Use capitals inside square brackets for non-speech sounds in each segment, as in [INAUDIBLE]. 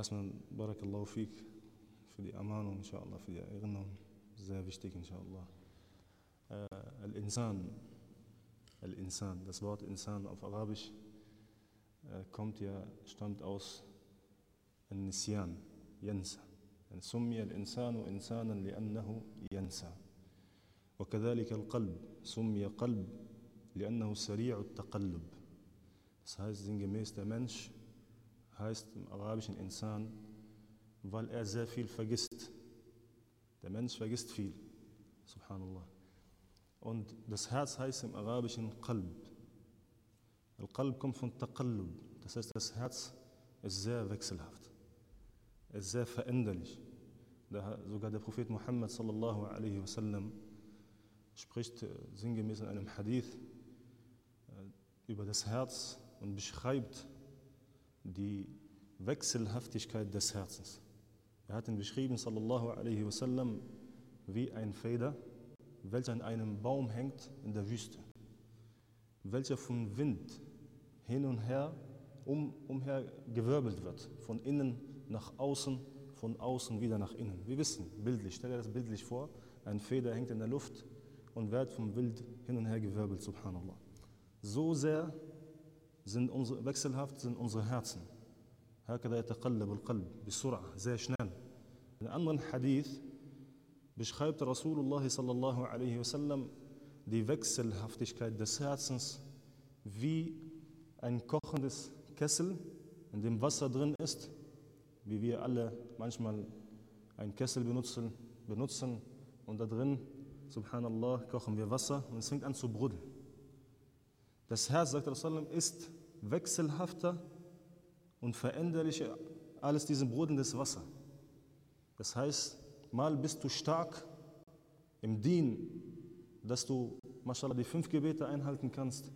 اسما بارك الله فيك. في دي امانهم ان شاء الله في دي زي بيشتك إن شاء الله. آه الإنسان الإنسان das Wort إنسان auf arabisch äh, kommt ja stammt aus النسيان ينسى يعني سمي الإنسان إنسانا لأنه ينسى. وكذلك القلب سمي قلب لأنه سريع التقلب. Das heißt sinngemäß der Mensch heißt im arabischen Insan, weil er sehr viel vergisst. Der Mensch vergisst viel, subhanallah. Und das Herz heißt im arabischen Qalb. Al-Qalb kommt von Taqallub. Das heißt, das Herz ist sehr wechselhaft. Ist sehr veränderlich. Sogar der Prophet Muhammad sallallahu alaihi wasallam spricht äh, sinngemäß in einem Hadith äh, über das Herz und beschreibt die Wechselhaftigkeit des Herzens. Er hat ihn beschrieben, sallallahu alaihi wasallam, wie ein Feder, welcher an einem Baum hängt in der Wüste, welcher vom Wind hin und her um, umher gewirbelt wird, von innen nach außen, von außen wieder nach innen. Wir wissen, bildlich, stell dir das bildlich vor, ein Feder hängt in der Luft und wird vom Wind hin und her gewirbelt, subhanallah. So sehr sind unsere, wechselhaft sind unsere Herzen. هكذا يتقلب القلب بسرعة sehr schnell. In einem anderen Hadith beschreibt Rasulullah sallallahu alaihi wasallam die Wechselhaftigkeit des Herzens wie ein kochendes Kessel, in dem Wasser drin ist, wie wir alle manchmal einen Kessel benutzen, benutzen und da drin, subhanallah, kochen wir Wasser und es fängt an zu brodeln. Das Herz, sagt Rasulullah, ist wechselhafter und veränderlicher als dieses brodelndes Wasser. Das heißt, mal bist du stark im Dien, dass du, mashallah, die fünf Gebete einhalten kannst,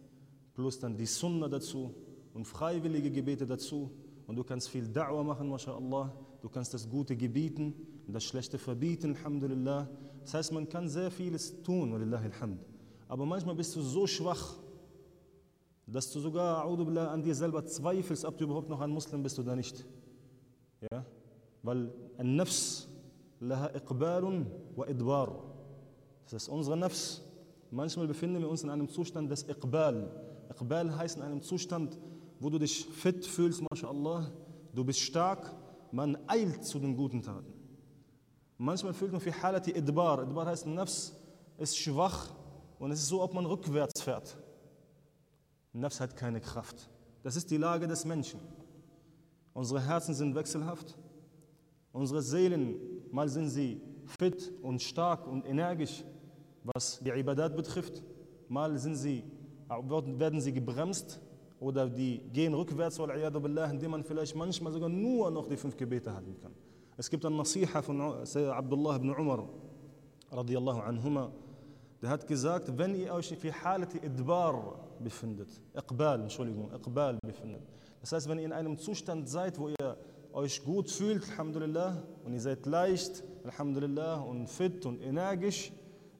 plus dann die Sunna dazu und freiwillige Gebete dazu. Und du kannst viel Da'wah machen, mashallah. Du kannst das Gute gebieten und das Schlechte verbieten, alhamdulillah. Das heißt, man kann sehr vieles tun, walillahi alhamd. Aber manchmal bist du so schwach, dass du sogar billah, an dir selber zweifelst, ob du überhaupt noch ein Muslim bist oder nicht. Ja? Weil ein Nafs laha iqbalun wa idbar. Das heißt, unsere Nafs, manchmal befinden wir uns in einem Zustand des Iqbal. Iqbal heißt in einem Zustand, wo du dich fit fühlst, mashallah, du bist stark, man eilt zu den guten Taten. Manchmal fühlt man fi halati idbar. Idbar heißt, Nafs ist schwach und es ist so, ob man rückwärts fährt. Nafs hat keine Kraft. Das ist die Lage des Menschen. Unsere Herzen sind wechselhaft. Unsere Seelen, mal sind sie fit und stark und energisch, was die Ibadat betrifft. Mal sind sie, werden sie gebremst oder die gehen rückwärts, indem man vielleicht manchmal sogar nur noch die fünf Gebete halten kann. Es gibt eine Nasiha von äh, Abdullah ibn Umar, radiallahu anhuma, der hat gesagt, wenn ihr euch für Halati Idbar befindet, Iqbal, Entschuldigung, Iqbal befindet. Das heißt, wenn ihr in einem Zustand seid, wo ihr euch gut fühlt, Alhamdulillah, und ihr seid leicht, Alhamdulillah, und fit und energisch,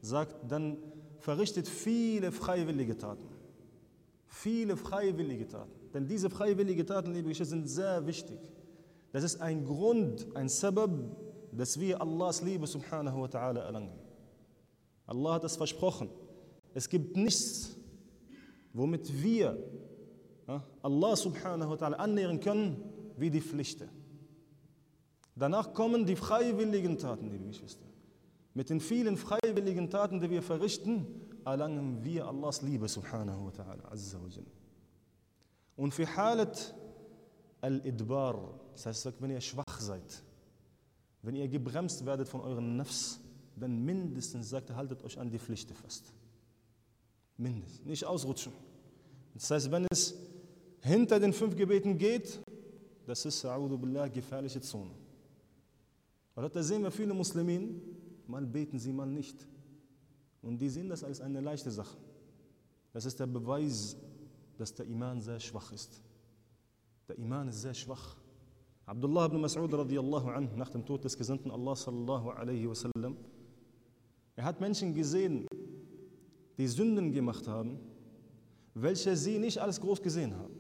sagt, dann verrichtet viele freiwillige Taten. Viele freiwillige Taten. Denn diese freiwillige Taten, liebe Geschwister, sind sehr wichtig. Das ist ein Grund, ein Sabab, dass wir Allahs Liebe subhanahu wa ta'ala erlangen. Allah hat es versprochen. Es gibt nichts, womit wir Allah subhanahu wa ta'ala annähern können, wie die Pflichten. Danach kommen die freiwilligen Taten, liebe Geschwister. Mit den vielen freiwilligen Taten, die wir verrichten, erlangen wir Allahs Liebe subhanahu wa ta'ala. Und für Halat al-Idbar, das heißt, wenn ihr schwach seid, wenn ihr gebremst werdet von euren Nafs, dann mindestens sagt haltet euch an die Pflichten fest. Mindestens, nicht ausrutschen. Das heißt, wenn es hinter den fünf Gebeten geht, das ist, a'udhu billah, gefährliche Zone. Weil da sehen wir viele Muslimen, mal beten sie, mal nicht. Und die sehen das als eine leichte Sache. Das ist der Beweis, dass der Iman sehr schwach ist. Der Iman ist sehr schwach. Abdullah ibn Mas'ud radiallahu anh, nach dem Tod des Gesandten Allah sallallahu alaihi wasallam, er hat Menschen gesehen, die Sünden gemacht haben, welche sie nicht als groß gesehen haben.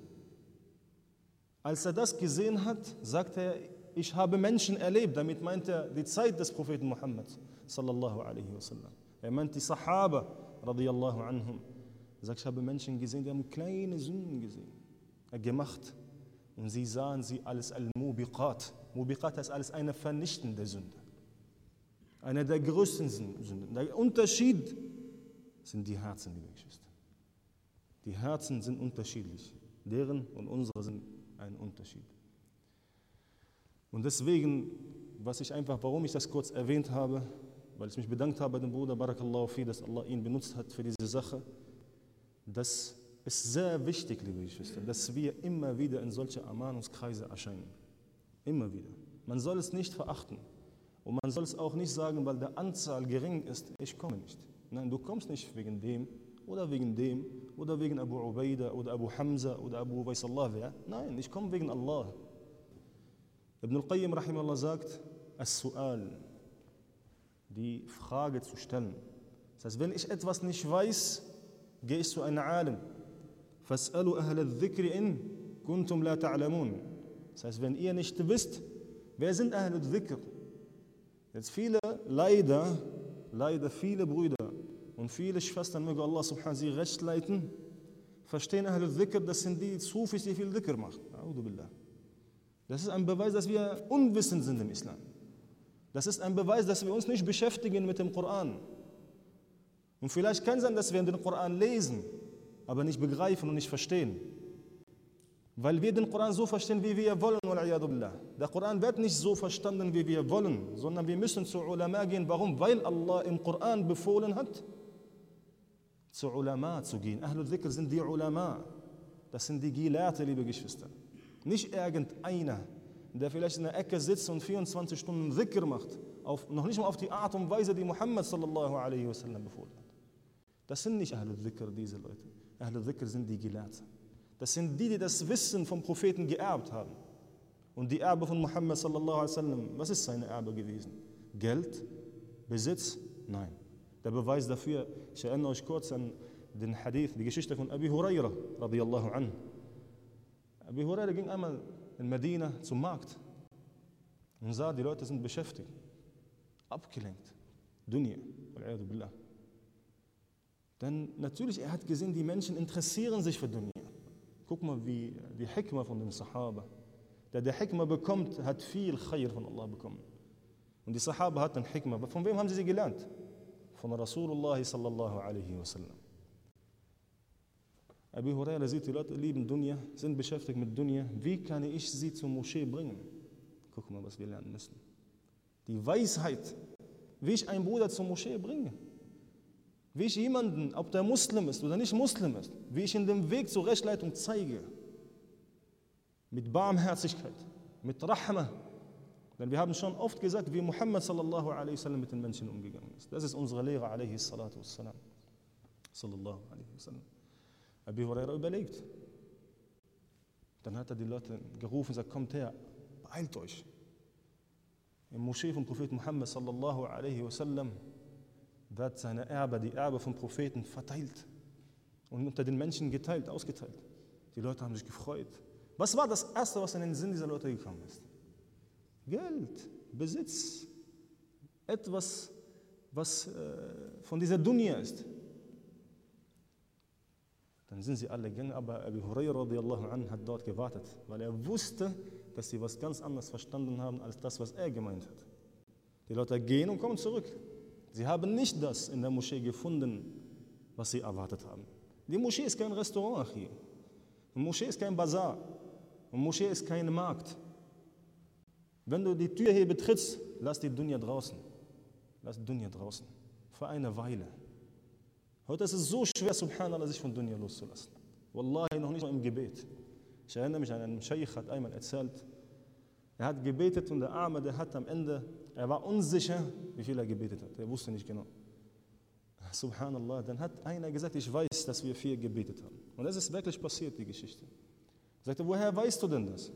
Als er das gesehen hat, sagte er, ich habe Menschen erlebt, damit meint er die Zeit des Propheten Muhammad sallallahu alaihi wasallam. Er meint die Sahaba radiyallahu anhum. Er sagt, ich habe Menschen gesehen, die haben kleine Sünden gesehen, er gemacht. Und sie sahen sie alles al-Mubiqat. Mubiqat heißt alles eine vernichtende Sünde. Eine der größten Sünden. Der Unterschied sind die Herzen, liebe Geschwister. Die Herzen sind unterschiedlich. Deren und unsere sind ein Unterschied. Und deswegen, was ich einfach, warum ich das kurz erwähnt habe, weil ich mich bedankt habe bei dem Bruder Barakallahu fi, dass Allah ihn benutzt hat für diese Sache, das ist sehr wichtig, liebe Geschwister, dass wir immer wieder in solche Ermahnungskreise erscheinen. Immer wieder. Man soll es nicht verachten. Und man soll es auch nicht sagen, weil der Anzahl gering ist, ich komme nicht. Nein, du kommst nicht wegen dem oder wegen dem oder wegen Abu Ubaidah oder Abu Hamza oder Abu Waisallah wer. Nein, ich komme wegen Allah. Ibn al-Qayyim rahimahullah sagt, As-Su'al, die Frage zu stellen. Das heißt, wenn ich etwas nicht weiß, gehe ich zu einem Alim. Fas'alu ahla dhikri in kuntum la ta'lamun. Das heißt, wenn ihr nicht wisst, wer sind Ahl dhikr? Jetzt viele, leider, leider viele Brüder und viele Schwestern, möge Allah subhanahu sie recht leiten, verstehen Ahl dhikr, das sind die Sufis, die viel Dhikr machen. Das ist ein Beweis, dass wir unwissend sind im Islam. Das ist ein Beweis, dass wir uns nicht beschäftigen mit dem Koran. Und vielleicht kann es sein, dass wir den Koran lesen, aber nicht begreifen und nicht verstehen. Weil wir den Koran so verstehen, wie wir wollen. Der Koran wird nicht so verstanden, wie wir wollen, sondern wir müssen zu Ulama gehen. Warum? Weil Allah im Koran befohlen hat, zu Ulama zu gehen. Ahlul Dhikr sind die Ulama. Das sind die Gelehrte, liebe Geschwister. Nicht irgendeiner, der vielleicht in der Ecke sitzt und 24 Stunden Dhikr macht. Auf, noch nicht mal auf die Art und Weise, die Muhammad sallallahu alaihi wasallam befohlen hat. Das sind nicht Ahlul Dhikr, diese Leute. Ahlul Dhikr sind die Gelehrten. Das sind die, die das Wissen vom Propheten geerbt haben. Und die Erbe von Muhammad sallallahu alaihi wasallam, was ist seine Erbe gewesen? Geld? Besitz? Nein. Der Beweis dafür, ich erinnere euch kurz an den Hadith, die Geschichte von Abi Huraira radiyallahu an. Abi Huraira ging einmal in Medina zum Markt und sah, die Leute sind beschäftigt, abgelenkt. Dunya, billah. Denn natürlich, er hat gesehen, die Menschen interessieren sich für Dunya. Guck mal, wie die Hikmah von den Sahaba. Der der Hikmah bekommt, hat viel Khair von Allah bekommen. Und die Sahaba hatten Hikmah. Von wem haben sie sie gelernt? Von Rasulullah sallallahu alaihi wasallam. Abu Huraira sieht, die Leute lieben Dunya, sind beschäftigt mit Dunya. Wie kann ich sie zur Moschee bringen? Guck mal, was wir lernen müssen. Die Weisheit, wie ich einen Bruder zur Moschee bringe. Wie ich jemanden, ob der Muslim ist oder nicht Muslim ist, wie ich in dem Weg zur Rechtleitung zeige. Mit Barmherzigkeit, mit Rahma. Denn wir haben schon oft gesagt, wie Muhammad sallallahu alaihi wasallam mit den Menschen umgegangen ist. Das ist unsere Lehre alaihi salatu wassalam. Sallallahu alaihi wasallam. Abi Huraira überlegt. Dann hat er die Leute gerufen und gesagt, kommt her, beeilt euch. Im Moschee vom Propheten Muhammad sallallahu alaihi wasallam wird seine Erbe, die Erbe von Propheten verteilt und unter den Menschen geteilt, ausgeteilt. Die Leute haben sich gefreut. Was war das Erste, was in den Sinn dieser Leute gekommen ist? Geld, Besitz, etwas, was äh, von dieser Dunya ist. Dann sind sie alle gegangen, aber Abu Hurairah radiallahu an hat dort gewartet, weil er wusste, dass sie was ganz anderes verstanden haben, als das, was er gemeint hat. Die Leute gehen und kommen zurück. Sie haben nicht das in der Moschee gefunden, was sie erwartet haben. Die Moschee ist kein Restaurant hier. Die Moschee ist kein Bazar. Die Moschee ist kein Markt. Wenn du die Tür hier betrittst, lass die Dunja draußen. Lass die Dunja draußen. Für eine Weile. Heute ist es so schwer, subhanallah, sich von Dunja loszulassen. Wallahi, noch nicht mal im Gebet. Ich erinnere mich an einen Scheich, hat einmal erzählt, er hat gebetet und der Arme, der hat am Ende er war unsicher, wie viel er gebetet hat. Er wusste nicht genau. Subhanallah, dann hat einer gesagt, ich weiß, dass wir vier gebetet haben. Und das ist wirklich passiert, die Geschichte. Er sagte, woher weißt du denn das?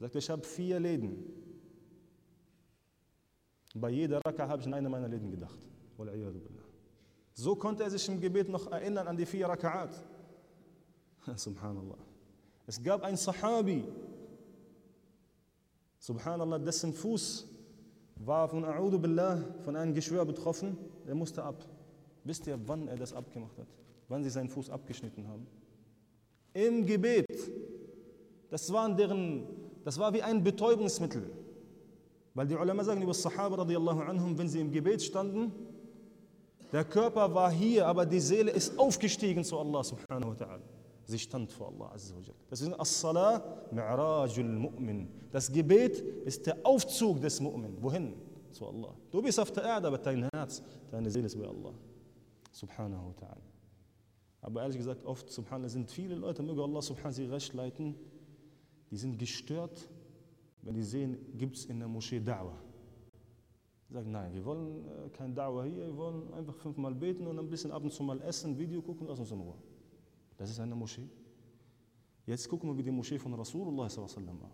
Er sagte, ich habe vier Läden. Bei jeder Raka habe ich an eine meiner Läden gedacht. So konnte er sich im Gebet noch erinnern an die vier Raka'at. [LAUGHS] Subhanallah. Es gab einen Sahabi, Subhanallah, dessen Fuß war von A'udhu Billah, von einem Geschwür betroffen, er musste ab. Wisst ihr, wann er das abgemacht hat? Wann sie seinen Fuß abgeschnitten haben? Im Gebet. Das, waren deren, das war wie ein Betäubungsmittel. Weil die Ulama sagen über Sahaba radiallahu anhum, wenn sie im Gebet standen, der Körper war hier, aber die Seele ist aufgestiegen zu Allah subhanahu wa ta'ala. Sie stand vor Allah azza wa Das ist As-Salah mi'rajul mu'min. Das Gebet ist der Aufzug des Mu'min. Wohin? Zu Allah. Du bist auf der Erde, aber dein Herz, deine Seele ist bei Allah. Subhanahu wa ta'ala. Aber ehrlich gesagt, oft, subhanallah, sind viele Leute, möge Allah subhanahu sie recht leiten, die sind gestört, wenn die sehen, gibt es in der Moschee Da'wah. Sagen, nein, wir wollen äh, kein Da'wah hier, wir wollen einfach fünfmal beten und ein bisschen ab und zu mal essen, Video gucken, lass uns in Ruhe. Das ist eine Moschee. Jetzt gucken wir, wie die Moschee von Rasulullah war.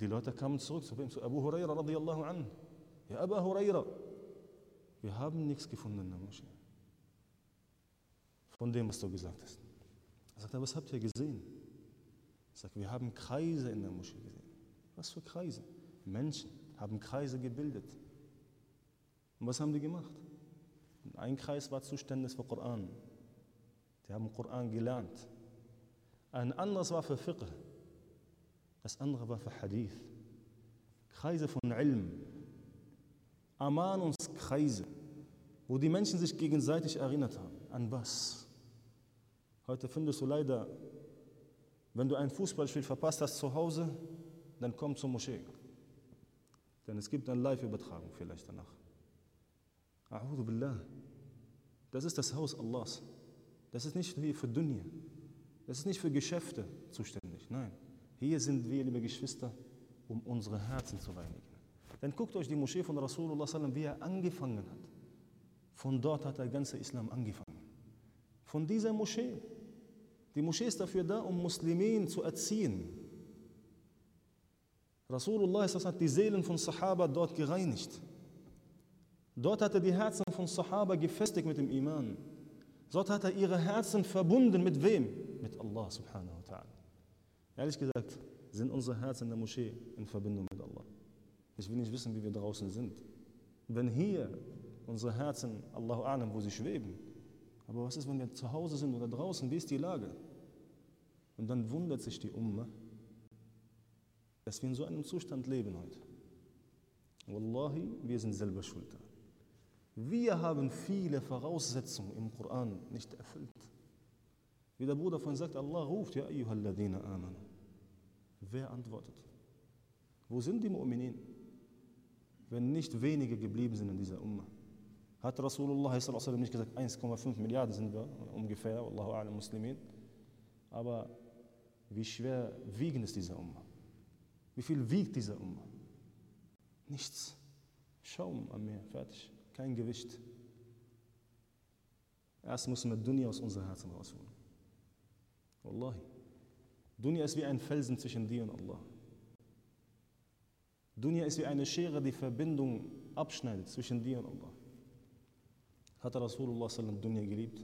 Die Leute kamen zurück zu ihm, zu Abu Huraira radiallahu an. Ja, Abu Huraira, wir haben nichts gefunden in der Moschee. Von dem, was du gesagt hast. Er sagt, was habt ihr gesehen? Sagt, wir haben Kreise in der Moschee gesehen. Was für Kreise? Menschen haben Kreise gebildet. Und was haben die gemacht? ein Kreis war zuständig für Koran. Die haben Koran gelernt. Ein anderes war für Fiqh. Das andere war für Hadith. Kreise von Ilm. Amanungskreise, wo die Menschen sich gegenseitig erinnert haben. An was? Heute findest du leider, wenn du ein Fußballspiel verpasst hast zu Hause, dann komm zur Moschee. Denn es gibt eine Live-Übertragung vielleicht danach. A'udhu billah. Das ist das Haus Allahs. Das ist nicht hier für Dunya. Das ist nicht für Geschäfte zuständig. Nein. Hier sind wir, liebe Geschwister, um unsere Herzen zu reinigen. Dann guckt euch die Moschee von Rasulullah, wie er angefangen hat. Von dort hat der ganze Islam angefangen. Von dieser Moschee. Die Moschee ist dafür da, um Muslimen zu erziehen. Rasulullah hat die Seelen von Sahaba dort gereinigt. Dort hat er die Herzen von Sahaba gefestigt mit dem Iman. Dort hat er ihre Herzen verbunden mit wem? Mit Allah subhanahu wa ta'ala. Ehrlich gesagt, sind unsere Herzen in der Moschee in Verbindung mit Allah. Ich will nicht wissen, wie wir draußen sind. Wenn hier unsere Herzen, Allahu A'lam, wo sie schweben, aber was ist, wenn wir zu Hause sind oder draußen, wie ist die Lage? Und dann wundert sich die Umma, dass wir in so einem Zustand leben heute. Wallahi, wir sind selber schuld. Wir haben viele Voraussetzungen im Koran nicht erfüllt. Wie der Bruder von sagt, Allah ruft, ja ayyuhalladina amanu. Wer antwortet? Wo sind die Mu'minin? Wenn nicht wenige geblieben sind in dieser Umma. Hat Rasulullah nicht gesagt, 1,5 Milliarden sind wir ungefähr, Allahu a'lam Muslimin. Aber wie schwer wiegend ist dieser Umma? Wie viel wiegt dieser Umma? Nichts. Schaum am Meer, fertig kein Gewicht. Erst müssen wir Dunya aus unserem Herzen rausholen. Wallahi. Dunya ist wie ein Felsen zwischen dir und Allah. Dunya ist wie eine Schere, die Verbindung abschneidet zwischen dir und Allah. Hat Rasulullah sallam Dunya geliebt?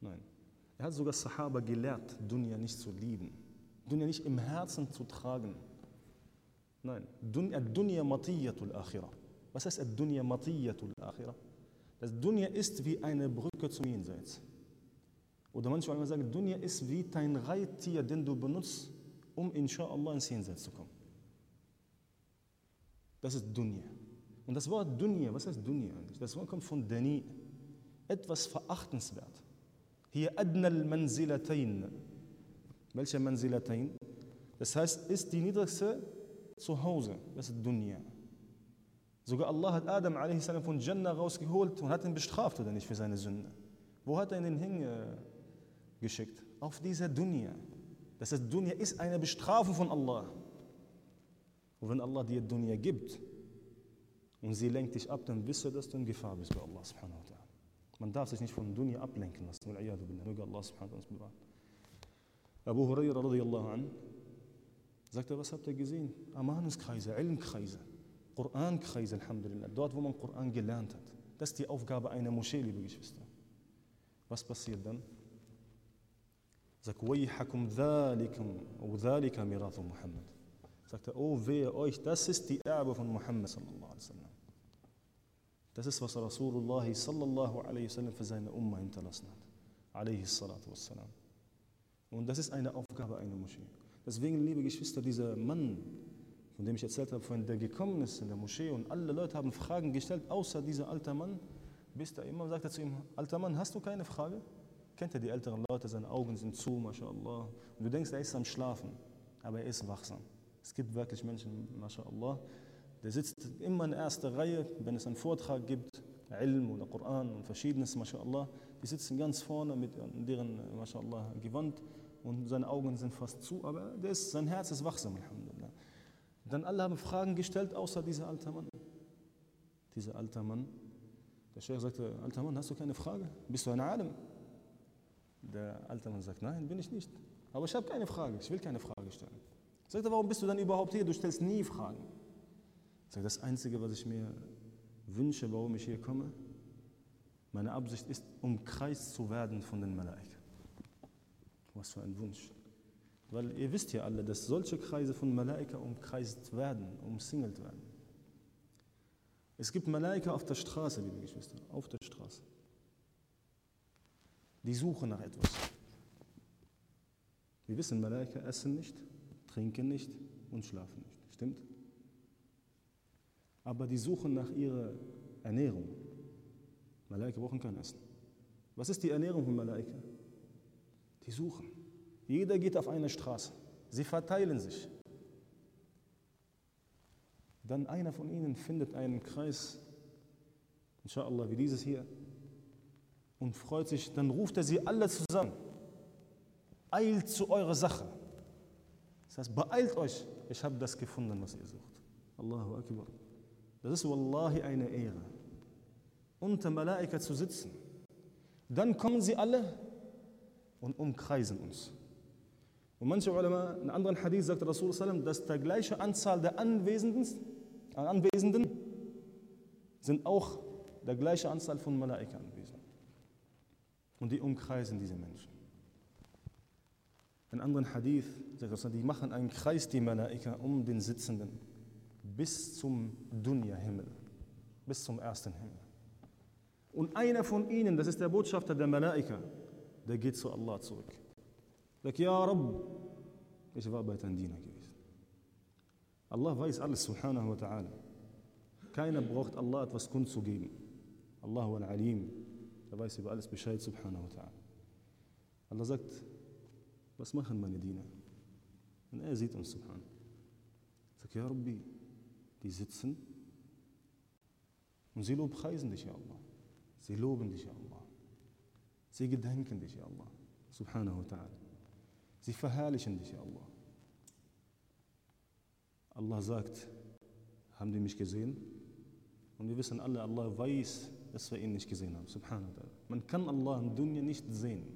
Nein. Er hat sogar Sahaba gelehrt, Dunya nicht zu lieben. Dunya nicht im Herzen zu tragen. Nein. Dunya matiyatul akhirah. Was heißt Ad-Dunya Matiyatul Akhirah? Das Dunya ist wie eine Brücke zum Jenseits. Oder manche sagen, Dunya ist wie dein Reittier, den du benutzt, um inshallah ins Jenseits zu kommen. Das ist Dunya. Und das Wort Dunya, was heißt Dunya eigentlich? Das Wort kommt von Dani, etwas verachtenswert. Hier Adnal Manzilatayn. Welche Manzilatayn? Das heißt, ist die niedrigste zu Hause. Das ist Dunya. Sogar Allah hat Adam a.s. von Jannah rausgeholt und hat ihn bestraft oder nicht für seine Sünde. Wo hat er ihn hingeschickt? Auf dieser Dunya. Das heißt, Dunya ist eine Bestrafung von Allah. Und wenn Allah dir Dunya gibt und sie lenkt dich ab, dann wisse, dass du in Gefahr bist bei Allah subhanahu wa ta'ala. Man darf sich nicht von Dunya ablenken lassen. Möge Allah subhanahu wa ta'ala bewahren. Abu Hurairah radiallahu an sagt er, was habt ihr gesehen? Amanuskreise, Ilmkreise. Korankreis, Alhamdulillah, dort wo man Koran gelernt hat. Das ist die Aufgabe einer Moschee, liebe Geschwister. Was passiert dann? Sagt, وَيْحَكُمْ ذَلِكُمْ أو ذَلِكَ مِرَاثُ Muhammad. Sagt er, oh wehe euch, das ist die Erbe von Muhammad sallallahu alaihi wasallam. Das ist, was Rasulullah sallallahu alaihi wasallam für seine Umma hinterlassen hat. Alaihi salatu wassalam. Und das ist eine Aufgabe einer Moschee. Deswegen, liebe Geschwister, dieser Mann, von dem ich erzählt habe, von der gekommen ist in der Moschee und alle Leute haben Fragen gestellt, außer dieser alte Mann, bis der Imam sagte zu ihm, alter Mann, hast du keine Frage? Kennt ihr die älteren Leute, seine Augen sind zu, mashallah. Und du denkst, er ist am Schlafen, aber er ist wachsam. Es gibt wirklich Menschen, mashallah, der sitzt immer in erster Reihe, wenn es einen Vortrag gibt, Ilm oder Koran und verschiedenes, mashallah. Die sitzen ganz vorne mit deren, mashallah, Gewand und seine Augen sind fast zu, aber ist, sein Herz ist wachsam, alhamdulillah. Dann alle haben Fragen gestellt, außer dieser alte Mann. Dieser alte Mann. Der Sheikh sagte, alter Mann, hast du keine Frage? Bist du ein Alim? Der alte Mann sagt, nein, bin ich nicht. Aber ich habe keine Frage, ich will keine Frage stellen. Sagt er, warum bist du dann überhaupt hier? Du stellst nie Fragen. Sagt, das Einzige, was ich mir wünsche, warum ich hier komme, meine Absicht ist, umkreist zu werden von den Malaika. Was für ein Wunsch. Weil ihr wisst ja alle, dass solche Kreise von Malaika umkreist werden, umsingelt werden. Es gibt Malaika auf der Straße, liebe Geschwister, auf der Straße. Die suchen nach etwas. Wir wissen, Malaika essen nicht, trinken nicht und schlafen nicht. Stimmt? Aber die suchen nach ihrer Ernährung. Malaika brauchen kein Essen. Was ist die Ernährung von Malaika? Die suchen. Jeder geht auf eine Straße. Sie verteilen sich. Dann einer von ihnen findet einen Kreis, inshallah, wie dieses hier, und freut sich. Dann ruft er sie alle zusammen. Eilt zu eurer Sache. Das heißt, beeilt euch. Ich habe das gefunden, was ihr sucht. Allahu Akbar. Das ist wallahi eine Ehre. Unter Malaika zu sitzen. Dann kommen sie alle und umkreisen uns. Und manche Ulama, in anderen Hadith sagt Rasul sallam, dass der gleiche Anzahl der Anwesenden, Anwesenden sind auch der gleiche Anzahl von Malaika anwesend. Und die umkreisen diese Menschen. In anderen Hadith sagt Rasul, die machen einen Kreis, die Malaika, um den Sitzenden bis zum Dunya-Himmel, bis zum ersten Himmel. Und einer von ihnen, das ist der Botschafter der Malaika, der geht zu Allah zurück. Sagt, ja Rabb, ich war bei deinem Diener gewesen. Allah weiß alles, subhanahu wa ta'ala. Keiner braucht Allah etwas kundzugeben. Allah al-Alim, er weiß über alles Bescheid, subhanahu wa ta'ala. Allah sagt, was machen meine Diener? Und er sieht uns, subhanahu. Sagt, ja Rabbi, die sitzen und sie lobpreisen dich, ja Allah. Sie loben dich, ja Allah. Sie gedenken dich, ja Allah, subhanahu wa ta'ala. Sie verherrlichen dich, ja Allah. Allah sagt, haben die mich gesehen? Und wir wissen alle, Allah weiß, dass wir ihn nicht gesehen haben. Subhanahu wa ta'ala. Man kann Allah in Dunya nicht sehen.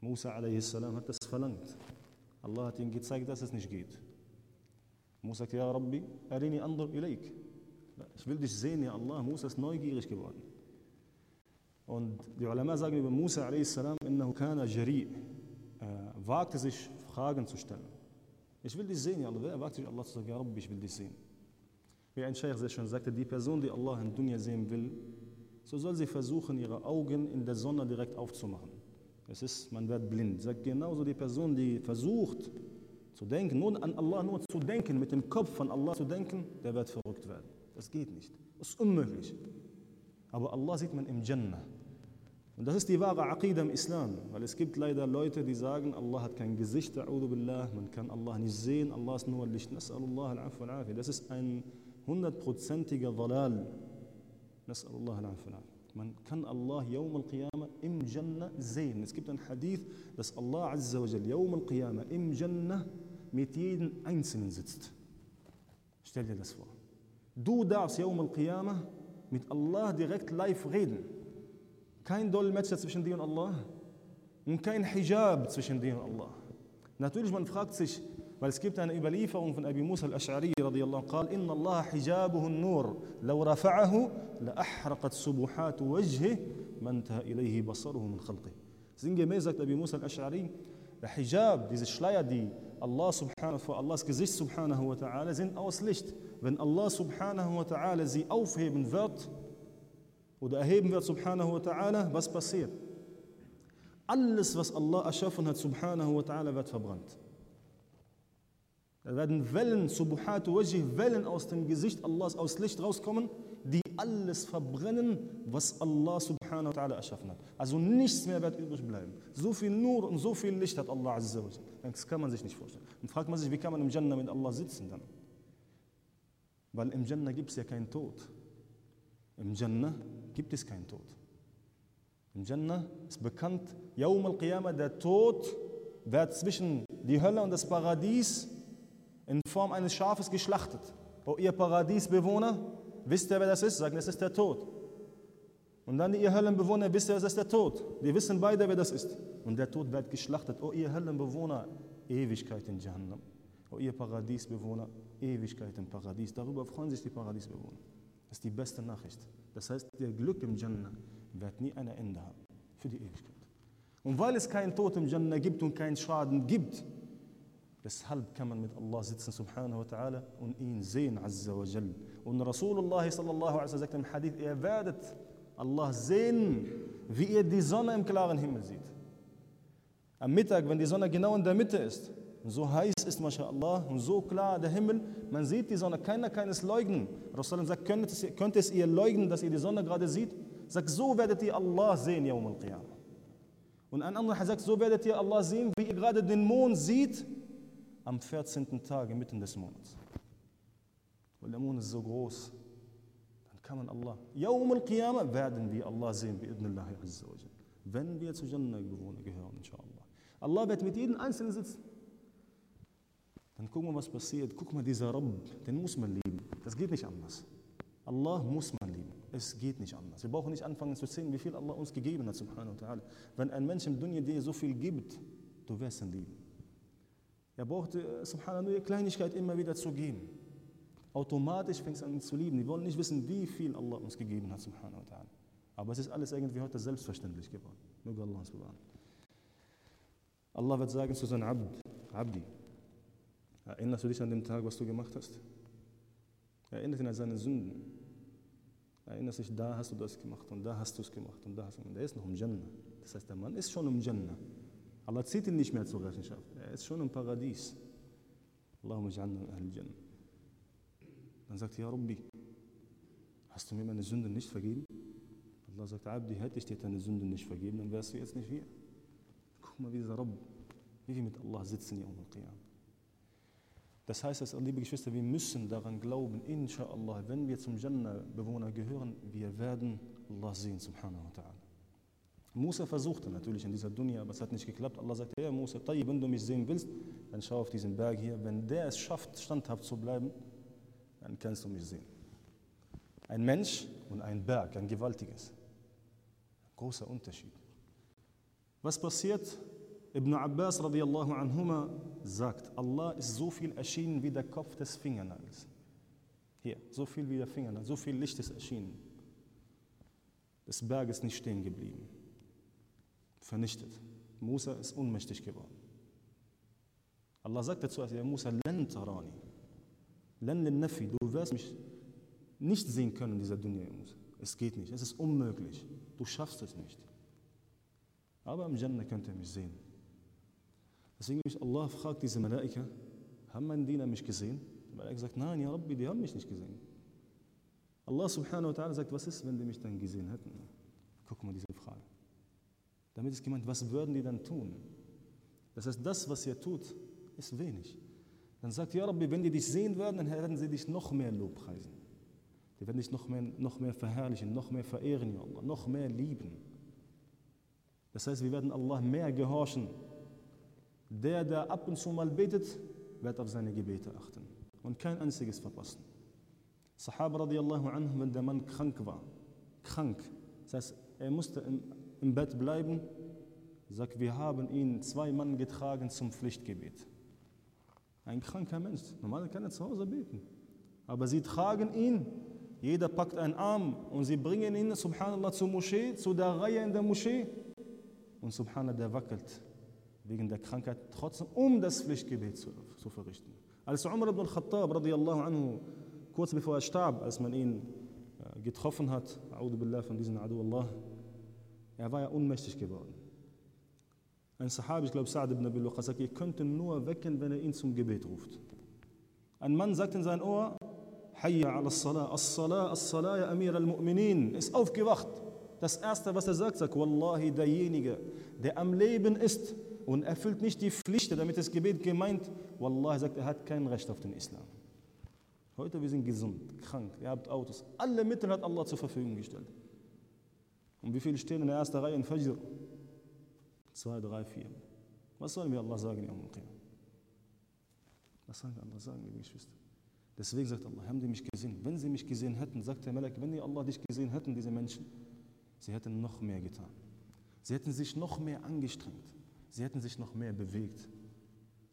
Musa a.s. hat das verlangt. Allah hat ihm gezeigt, dass es nicht geht. Musa sagt, Ja Rabbi, arini andur ilaik. Ich will dich sehen, ja Allah. Musa ist neugierig geworden. Und die Ulama sagen über Musa a.s. innahu kana jari' äh, wagte sich Fragen zu stellen. Ich will dich sehen, ja Allah. Wer wagt sich Allah zu sagen, Ja Rabbi, ich will dich sehen. Wie ein Scheich sehr schön sagte, die Person, die Allah in Dunya sehen will, so soll sie versuchen, ihre Augen in der Sonne direkt aufzumachen. Es ist, man wird blind. Sagt genauso die Person, die versucht zu denken, nur an Allah nur zu denken, mit dem Kopf von Allah zu denken, der wird verrückt werden. Das geht nicht. Das ist unmöglich. Aber Allah sieht man im Jannah. Und das ist die wahre Aqidah im Islam, weil es gibt leider Leute, die sagen, Allah hat kein Gesicht, man kann Allah nicht sehen, Allah ist nur Licht. Nas'alullah al-Afu al Das ist ein hundertprozentiger Dalal. Nas'alullah al-Afu al Man kann Allah Yawm al-Qiyamah im Jannah sehen. Es gibt ein Hadith, dass Allah Azza wa Jal Yawm al-Qiyamah im Jannah mit jedem Einzelnen sitzt. Stell dir das vor. Du darfst Yawm al-Qiyamah mit Allah direkt live reden. Kein Dolmetscher zwischen dir und Allah und kein Hijab zwischen dir und Allah. Natürlich, man fragt sich, weil es gibt eine Überlieferung von Abi Musa al-Ash'ari radiyallahu قال إن الله حجابه النور لو رفعه لأحرقت سبحات وجهه ما انتهى إليه بصره من خلقه. Sinngemäß sagt Abi Musa al-Ash'ari, der Hijab, diese Schleier, die Allah subhanahu, vor Allahs Gesicht subhanahu wa ta'ala sind aus Licht. Wenn Allah subhanahu wa ta'ala sie aufheben wird oder erheben wird subhanahu wa ta'ala, was passiert? Alles, was Allah erschaffen hat subhanahu wa ta'ala, wird verbrannt. Da werden Wellen, subuhatu wajih, Wellen aus dem Gesicht Allahs, aus Licht rauskommen, die alles verbrennen, was Allah subhanahu wa ta'ala erschaffen hat. Also nichts mehr wird übrig bleiben. So viel Nur und so viel Licht hat Allah azza wa Das kann man sich nicht vorstellen. Und fragt man sich, wie kann man im Jannah mit Allah sitzen dann? Weil im Jannah gibt es ja keinen Tod. Im Jannah gibt es keinen Tod. Im Jannah ist bekannt, Yawm al-Qiyamah, der Tod wird zwischen die Hölle und das Paradies in Form eines Schafes geschlachtet. O ihr Paradiesbewohner, wisst ihr, wer das ist? Sagen, es ist der Tod. Und dann ihr Höllenbewohner, wisst ihr, es ist der Tod. Wir wissen beide, wer das ist. Und der Tod wird geschlachtet. O ihr Höllenbewohner, Ewigkeit in Jahannam. O ihr Paradiesbewohner, Ewigkeit im Paradies. Darüber freuen sich die Paradiesbewohner. Das ist die beste Nachricht. Das heißt, der Glück im Jannah wird nie ein Ende haben. Für die Ewigkeit. Und weil es keinen Tod im Jannah gibt und keinen Schaden gibt, Deshalb kann man mit Allah sitzen, subhanahu wa ta'ala, und ihn sehen, azza wa jal. Und Rasulullah sallallahu alaihi sagt im Hadith, ihr werdet Allah sehen, wie ihr die Sonne im klaren Himmel sieht. Am Mittag, wenn die Sonne genau in der Mitte ist, und so heiß ist, mashallah, und so klar der Himmel, man sieht die Sonne, keiner kann es leugnen. Rasulullah sagt, könnt es, könnt es ihr leugnen, dass ihr die Sonne gerade seht? Sagt, so werdet ihr Allah sehen, Yawm al-Qiyamah. Und ein anderer sagt, so werdet ihr Allah sehen, wie ihr gerade den Mond seht, am 14. Tag inmitten des Monats. Weil der Mond ist so groß, dann kann man Allah. Yawm al-Qiyamah werden wir Allah sehen, bi'idnillahi azza wa Wenn wir zu Jannah-Bewohner gehören, inshallah. Allah wird mit jedem Einzelnen sitzen. Dann gucken wir, was passiert. Guck mal, dieser Rabb, den muss man lieben. Das geht nicht anders. Allah muss man lieben. Es geht nicht anders. Wir brauchen nicht anfangen zu zählen, wie viel Allah uns gegeben hat, subhanahu wa ta'ala. Wenn ein Mensch im Dunya dir so viel gibt, du wirst ihn lieben. Er brauchte, äh, subhanallah, nur Kleinigkeit immer wieder zu geben. Automatisch fängt es an zu lieben. Die wollen nicht wissen, wie viel Allah uns gegeben hat, subhanahu wa ta'ala. Aber es ist alles irgendwie heute selbstverständlich geworden. Möge Allah bewahren. Allah wird sagen zu seinem Abd, Abdi, erinnerst du dich an den Tag, was du gemacht hast? Erinnerst dich an seine Sünden. Erinnerst dich, da hast du das gemacht und da hast du es gemacht und da hast du es gemacht. Der ist noch im Jannah. Das heißt, der Mann ist schon im Jannah. Allah zieht ihn nicht mehr zur Rechenschaft. Ist schon im Paradies. Dann sagt er, Ja Rabbi, hast du mir meine Sünden nicht vergeben? Allah sagt, Abdi, hätte ich dir deine Sünden nicht vergeben, dann wärst du jetzt nicht hier. Guck mal, wie dieser Rabb, wie wir mit Allah sitzen hier um Qiyam. Das heißt, dass, liebe Geschwister, wir müssen daran glauben, inshallah, wenn wir zum Jannah-Bewohner gehören, wir werden Allah sehen, subhanahu wa ta'ala. Musa versuchte natürlich in dieser Dunya, aber es hat nicht geklappt. Allah sagte, ja Musa, wenn du mich sehen willst, dann schau auf diesen Berg hier. Wenn der es schafft, standhaft zu bleiben, dann kannst du mich sehen. Ein Mensch und ein Berg, ein gewaltiges. Großer Unterschied. Was passiert? Ibn Abbas radiallahu anhuma sagt, Allah ist so viel erschienen wie der Kopf des Fingernagels. Hier, so viel wie der Fingernagel, so viel Licht ist erschienen. Das Berg ist nicht stehen geblieben vernichtet. Musa ist ohnmächtig geworden. Allah sagte zu ja Musa, len tarani, len nafi, du wirst mich nicht sehen können in dieser Dunya, Musa. Es geht nicht, es ist unmöglich, du schaffst es nicht. Aber im Jannah könnt ihr mich sehen. Deswegen mich Allah fragt diese Malaika, haben meine Diener mich gesehen? Die Malaika sagt, nein, ja Rabbi, die haben mich nicht gesehen. Allah subhanahu wa ta'ala sagt, was ist, wenn die mich dann gesehen hätten? Guck mal diese Frage. Damit ist gemeint, was würden die dann tun? Das heißt, das, was ihr tut, ist wenig. Dann sagt Ja Rabbi, wenn die dich sehen würden, dann werden sie dich noch mehr lobpreisen. Die werden dich noch mehr, noch mehr verherrlichen, noch mehr verehren, Ja Allah, noch mehr lieben. Das heißt, wir werden Allah mehr gehorchen. Der, der ab und zu mal betet, wird auf seine Gebete achten und kein einziges verpassen. Sahaba radiallahu anhu, wenn der Mann krank war, krank, das heißt, er musste im im Bett bleiben, sagt, wir haben ihn zwei Mann getragen zum Pflichtgebet. Ein kranker Mensch, normalerweise kann er zu Hause beten. Aber sie tragen ihn, jeder packt einen Arm und sie bringen ihn, subhanallah, zur Moschee, zu der Reihe in der Moschee. Und subhanallah, der wackelt. wegen der Krankheit, trotzdem um das Pflichtgebet zu, zu verrichten. Als Umar ibn al-Khattab radiallahu anhu, kurz bevor er starb, als man ihn äh, getroffen hat, billah von diesem Adu Allah, er war ja ohnmächtig geworden. Ein Sahabi, ich glaube Sa'd ibn Abi Waqqas, sagt, ihr könnt ihn nur wecken, wenn er ihn zum Gebet ruft. Ein Mann sagt in sein Ohr, Hayya ala as-Salah, as-Salah, as-Salah, ya Amir al-Mu'minin, ist aufgewacht. Das Erste, was er sagt, sagt, Wallahi, derjenige, der am Leben ist und erfüllt nicht die Pflichten, damit das Gebet gemeint, Wallahi sagt, er hat kein Recht auf den Islam. Heute wir sind gesund, krank, ihr habt Autos. Alle Mittel hat Allah zur Verfügung gestellt. Und wie viele stehen in der ersten Reihe in Fajr? Zwei, drei, vier. Was sollen wir Allah sagen, Yom Was sollen wir Allah sagen, liebe Geschwister? Deswegen sagt Allah, haben die mich gesehen? Wenn sie mich gesehen hätten, sagt der Melek, wenn die Allah dich gesehen hätten, diese Menschen, sie hätten noch mehr getan. Sie hätten sich noch mehr angestrengt. Sie hätten sich noch mehr bewegt.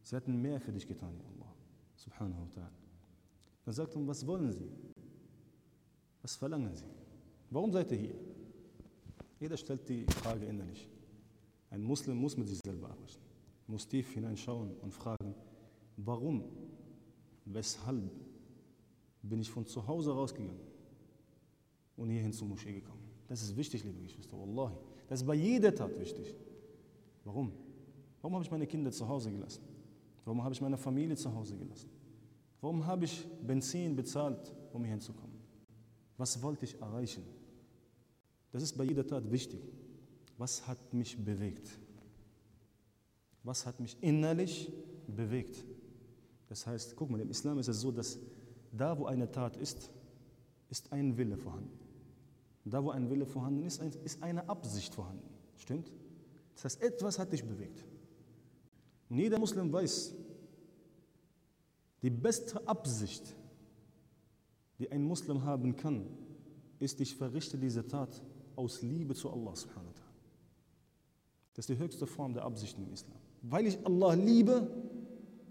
Sie hätten mehr für dich getan, ja Allah. Subhanahu wa ta'ala. Dann sagt er, was wollen Sie? Was verlangen Sie? Warum seid ihr hier? Jeder stellt die Frage innerlich. Ein Muslim muss mit sich selber arbeiten, muss tief hineinschauen und fragen, warum, weshalb bin ich von zu Hause rausgegangen und hierhin zur Moschee gekommen. Das ist wichtig, liebe Geschwister, Wallahi. Das ist bei jeder Tat wichtig. Warum? Warum habe ich meine Kinder zu Hause gelassen? Warum habe ich meine Familie zu Hause gelassen? Warum habe ich Benzin bezahlt, um hier hinzukommen? Was wollte ich erreichen? Das ist bei jeder Tat wichtig. Was hat mich bewegt? Was hat mich innerlich bewegt? Das heißt, guck mal, im Islam ist es so, dass da, wo eine Tat ist, ist ein Wille vorhanden. Da, wo ein Wille vorhanden ist, ist eine Absicht vorhanden. Stimmt? Das heißt, etwas hat dich bewegt. Und jeder Muslim weiß, die beste Absicht, die ein Muslim haben kann, ist, ich verrichte diese Tat aus Liebe zu Allah subhanahu wa ta'ala. Das ist die höchste Form der Absicht im Islam. Weil ich Allah liebe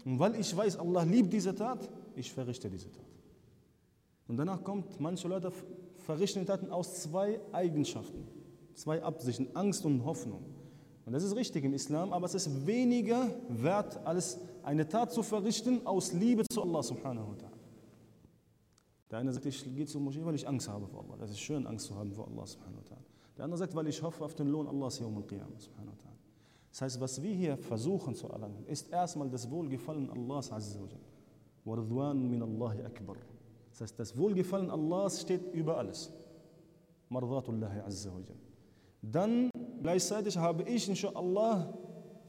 und weil ich weiß, Allah liebt diese Tat, ich verrichte diese Tat. Und danach kommt, manche Leute verrichten die Taten aus zwei Eigenschaften, zwei Absichten, Angst und Hoffnung. Und das ist richtig im Islam, aber es ist weniger wert, als eine Tat zu verrichten aus Liebe zu Allah subhanahu wa ta'ala. Der eine sagt, ich gehe zur Moschee, weil ich Angst habe vor Allah. Das ist schön, Angst zu haben vor Allah. Der andere sagt, weil ich hoffe auf den Lohn Allahs subhanahu wa ta'ala. Das heißt, was wir hier versuchen zu erlangen, ist erstmal das Wohlgefallen Allahs. Das heißt, das Wohlgefallen Allahs steht über alles. Dann gleichzeitig habe ich inshallah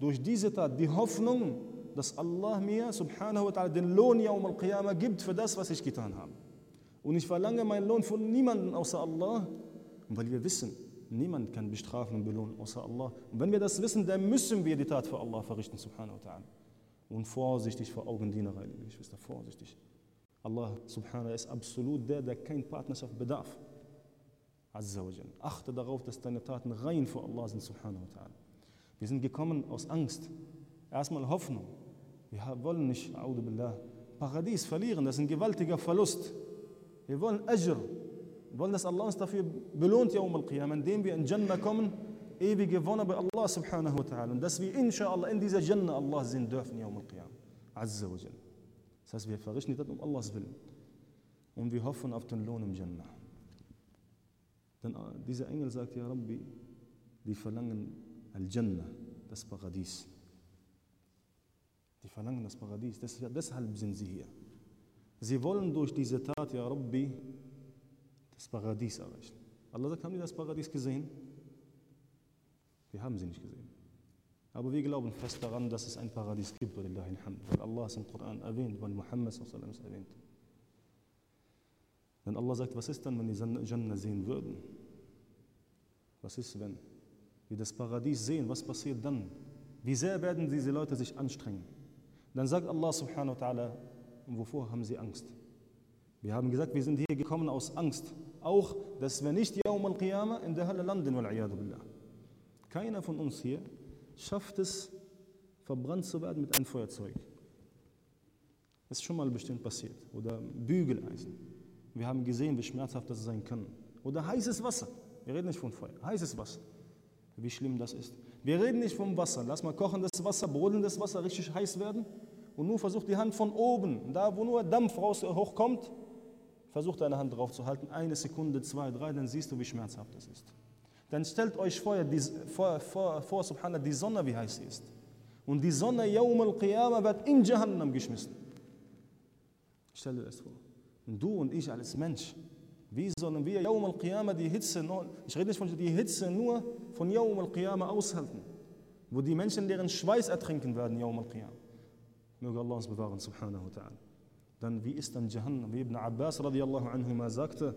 durch diese Tat die Hoffnung, dass Allah mir subhanahu wa den Lohn Yawm al-Qiyamah gibt für das, was ich getan habe. Und ich verlange meinen Lohn von niemandem außer Allah, weil wir wissen, niemand kann bestrafen und belohnen außer Allah. Und wenn wir das wissen, dann müssen wir die Tat für Allah verrichten, subhanahu wa ta'ala. Und vorsichtig vor Augendienerei, liebe Geschwister, vorsichtig. Allah subhanahu ist absolut der, der kein Partnerschaft bedarf. Azza Achte darauf, dass deine Taten rein vor Allah sind, subhanahu wa ta'ala. Wir sind gekommen aus Angst. Erstmal Hoffnung. Wir wollen nicht, billah, Paradies verlieren, das ist ein gewaltiger Verlust. يبون أجر. يبون نسال الله نستفي بلونت يوم القيامة. ندين بي أن جنة كومن إي بي جيفونا بالله سبحانه وتعالى. ندس بي إن شاء الله. إن ديزا جنة الله زين دوفن يوم القيامة. عز وجل. ساس بي فرشني تدم الله سبل ون بي هوفن اوف لون جنة. دن ديزا إنجل sagt يا ربي. دي فلانن الجنة. das paradies Die verlangen das Paradies. Deshalb sind sie hier. Sie wollen durch diese Tat, ja Rabbi, das Paradies erreichen. Allah sagt, haben die das Paradies gesehen? Wir haben sie nicht gesehen. Aber wir glauben fest daran, dass es ein Paradies gibt, weil Allah es im Koran erwähnt, weil Muhammad es erwähnt. Denn Allah sagt, was ist dann, wenn die Jannah sehen würden? Was ist, wenn wir das Paradies sehen? Was passiert dann? Wie sehr werden diese Leute sich anstrengen? Dann sagt Allah subhanahu wa ta'ala, wovor haben sie Angst? Wir haben gesagt, wir sind hier gekommen aus Angst. Auch, dass wir nicht Yawm al-Qiyamah in der Hölle landen, billah. Keiner von uns hier schafft es, verbrannt zu werden mit einem Feuerzeug. Das ist schon mal bestimmt passiert. Oder Bügeleisen. Wir haben gesehen, wie schmerzhaft das sein kann. Oder heißes Wasser. Wir reden nicht von Feuer. Heißes Wasser. Wie schlimm das ist. Wir reden nicht vom Wasser. Lass mal kochendes Wasser, brodelndes Wasser richtig heiß werden und nur versuch die Hand von oben, da wo nur Dampf raus hochkommt, versuch deine Hand drauf zu halten, eine Sekunde, zwei, drei, dann siehst du, wie schmerzhaft das ist. Dann stellt euch vor, die, vor, vor, vor Subhanallah, die Sonne, wie heiß sie ist. Und die Sonne, Yawm al-Qiyamah, wird in Jahannam geschmissen. Stell dir das vor. Und du und ich als Mensch, wie sollen wir Yawm al-Qiyamah die Hitze, ich rede nicht von die Hitze nur von Yawm al-Qiyamah aushalten, wo die Menschen deren Schweiß ertrinken werden, Yawm al-Qiyamah. Möge Allah uns bewahren, subhanahu wa ta'ala. Dann wie ist dann Jahannam? Wie Ibn Abbas radiallahu anhu mal sagte,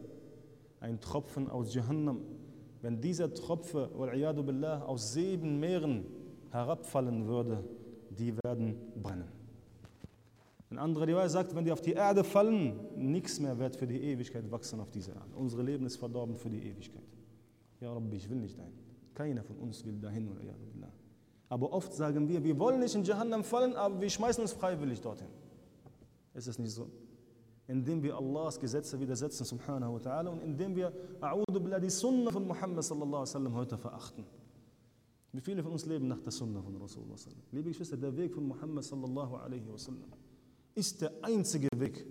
ein Tropfen aus Jahannam, wenn dieser Tropfen, billah, aus sieben Meeren herabfallen würde, die werden brennen. Ein anderer Riwaya sagt, wenn die auf die Erde fallen, nichts mehr wird für die Ewigkeit wachsen auf dieser Erde. Unser Leben ist verdorben für die Ewigkeit. Ja, Rabbi, ich will nicht dahin. Keiner von uns will dahin. Aber oft sagen wir, wir wollen nicht in Jahannam fallen, aber wir schmeißen uns freiwillig dorthin. Ist es nicht so? Indem wir Allahs Gesetze widersetzen, subhanahu wa ta'ala, und indem wir billah, die Sunna von Muhammad sallallahu alaihi wasallam heute verachten. Wie viele von uns leben nach der Sunna von Rasulullah sallallahu Liebe Geschwister, der Weg von Muhammad sallallahu alaihi wasallam ist der einzige Weg,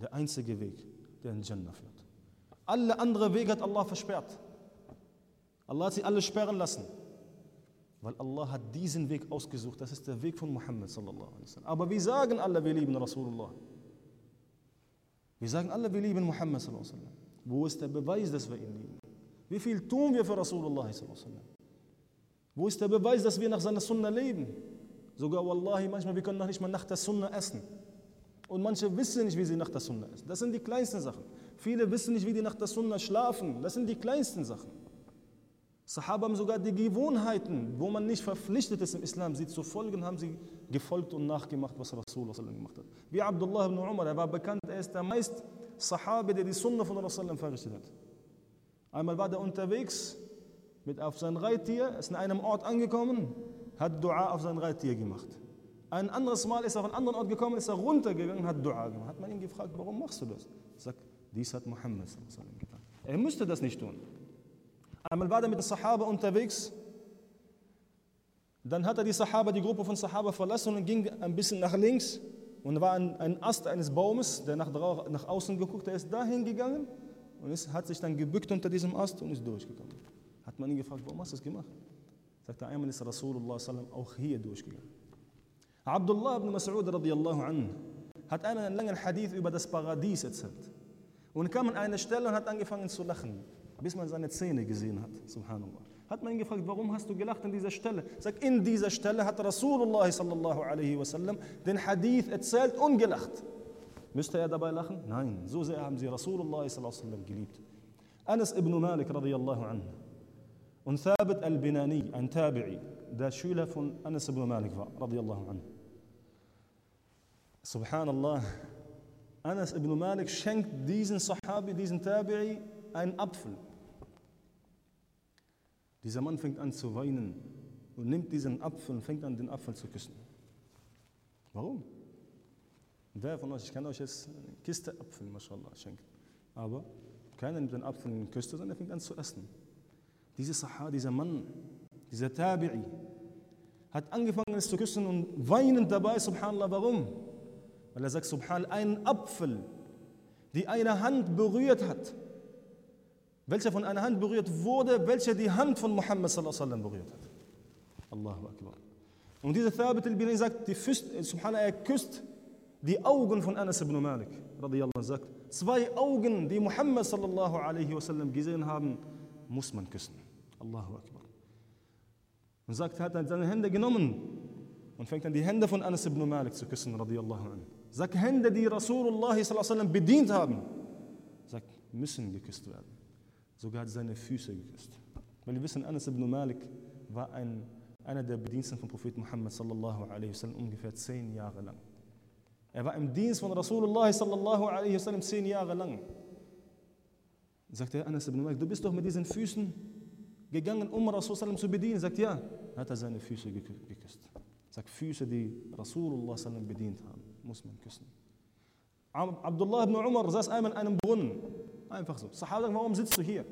der einzige Weg, der in Jannah führt. Alle anderen Wege hat Allah versperrt. Allah hat sie alle sperren lassen. Weil Allah hat diesen Weg ausgesucht. Das ist der Weg von Muhammad. Aber wir sagen alle, wir lieben Rasulullah. Wir sagen alle, wir lieben Muhammad. Wo ist der Beweis, dass wir ihn lieben? Wie viel tun wir für Rasulullah? Wo ist der Beweis, dass wir nach seiner Sunna leben? Sogar Wallahi, manchmal, wir können noch nicht mal nach der Sunna essen. Und manche wissen nicht, wie sie nach der Sunna essen. Das sind die kleinsten Sachen. Viele wissen nicht, wie die nach der Sunna schlafen. Das sind die kleinsten Sachen. Sahaba haben sogar die Gewohnheiten, wo man nicht verpflichtet ist im Islam, sie zu folgen, haben sie gefolgt und nachgemacht, was Rasulullah gemacht hat. Wie Abdullah ibn Umar, er war bekannt, er ist der meist Sahabi, der die Sunna von Rasulullah verrichtet hat. Einmal war er unterwegs mit auf sein Reittier, ist in einem Ort angekommen, hat Dua auf sein Reittier gemacht. Ein anderes Mal ist er auf einen anderen Ort gekommen, ist er runtergegangen, hat Dua gemacht. Hat man ihn gefragt, warum machst du das? Er sagt, dies hat Muhammad getan. Er müsste das nicht tun. Einmal war er mit den Sahaba unterwegs. Dann hat er die Sahaba, die Gruppe von Sahaba verlassen und ging ein bisschen nach links. Und war ein, ein Ast eines Baumes, der nach, nach außen geguckt, er ist dahin gegangen und ist, hat sich dann gebückt unter diesem Ast und ist durchgekommen. Hat man ihn gefragt, warum hast du das gemacht? Sagt er, einmal ist Rasulullah sallam auch hier durchgegangen. Abdullah ibn Mas'ud radiallahu anhu hat einen langen Hadith über das Paradies erzählt. Und kam an eine Stelle und hat angefangen zu lachen, bis man seine Zähne gesehen hat. Subhanallah. Hat man ihn gefragt, warum hast du gelacht an dieser Stelle? Sagt, in dieser Stelle hat Rasulullah sallallahu alaihi wasallam den Hadith erzählt und gelacht. Müsste er dabei lachen? Nein, so sehr haben sie Rasulullah sallallahu alaihi wasallam geliebt. Anas ibn Malik radiallahu anhu und Thabit al-Binani, ein Tabi'i, der Schüler von Anas ibn Malik war, radiallahu anhu. Subhanallah, Anas ibn Malik schenkt diesen Sahabi, diesen Tabi'i, einen Apfel. Dieser Mann fängt an zu weinen und nimmt diesen Apfel und fängt an, den Apfel zu küssen. Warum? Wer von euch, ich kann euch jetzt eine Kiste Apfel, mashallah, schenken. Aber keiner nimmt den Apfel und küsst, sondern er fängt an zu essen. Dieser Sahaba, dieser Mann, dieser Tabi'i, hat angefangen es zu küssen und weinend dabei, subhanallah, warum? Weil er sagt, subhanallah, ein Apfel, die eine Hand berührt hat, welcher von einer Hand berührt wurde, welcher die Hand von Muhammad sallallahu berührt hat. Allahu Akbar. Und dieser Thabit al-Bini sagt, die Füst, subhanallah, er küsst die Augen von Anas ibn Malik, radiyallahu sagt, zwei Augen, die Muhammad sallallahu alaihi wasallam gesehen haben, muss man küssen. Allahu Akbar. Und sagt, er hat seine Hände genommen und fängt an die Hände von Anas ibn Malik zu küssen, radiallahu anhu. Sagt, Hände, die Rasulullah sallam, bedient haben, sagt, müssen geküsst werden. Sogar seine Füße geküsst. Weil wir wissen, Anas ibn Malik war ein, einer der Bediensteten von Prophet Muhammad sallallahu alaihi wasallam ungefähr zehn Jahre lang. Er war im Dienst von Rasulullah sallallahu alaihi wasallam zehn Jahre lang. Sagt er Anas ibn Malik, du bist doch mit diesen Füßen gegangen, um Rasulullah zu bedienen? Sagt ja. Hat er seine Füße geküsst. Sagt Füße, die Rasulullah bedient haben, muss man küssen. Abdullah ibn Umar saß einmal in einem Brunnen. Einfach so. Sahaba sagen, warum sitzt du hier?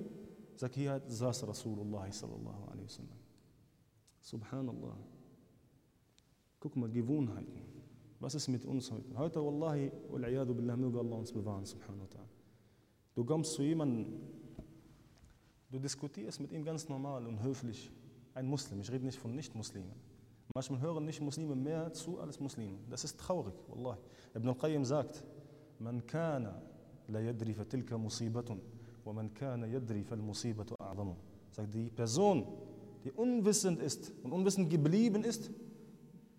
Sagt, hier saß Rasulullah sallallahu alaihi wasallam. Subhanallah. Guck mal, Gewohnheiten. Was ist mit uns heute? Heute, Wallahi, wal billah, möge Allah uns bewahren, subhanahu wa ta'ala. Du kommst zu jemandem, du diskutierst mit ihm ganz normal und höflich. Ein Muslim, ich rede nicht von Nicht-Muslimen. Manchmal hören Nicht-Muslime mehr zu als Muslime. Das ist traurig, Wallahi. Ibn al-Qayyim sagt, man kana la yadri fatilka musibatun, wa man kana yadri fal musibatu a'zamu. Sagt die Person, die unwissend ist und unwissend geblieben ist,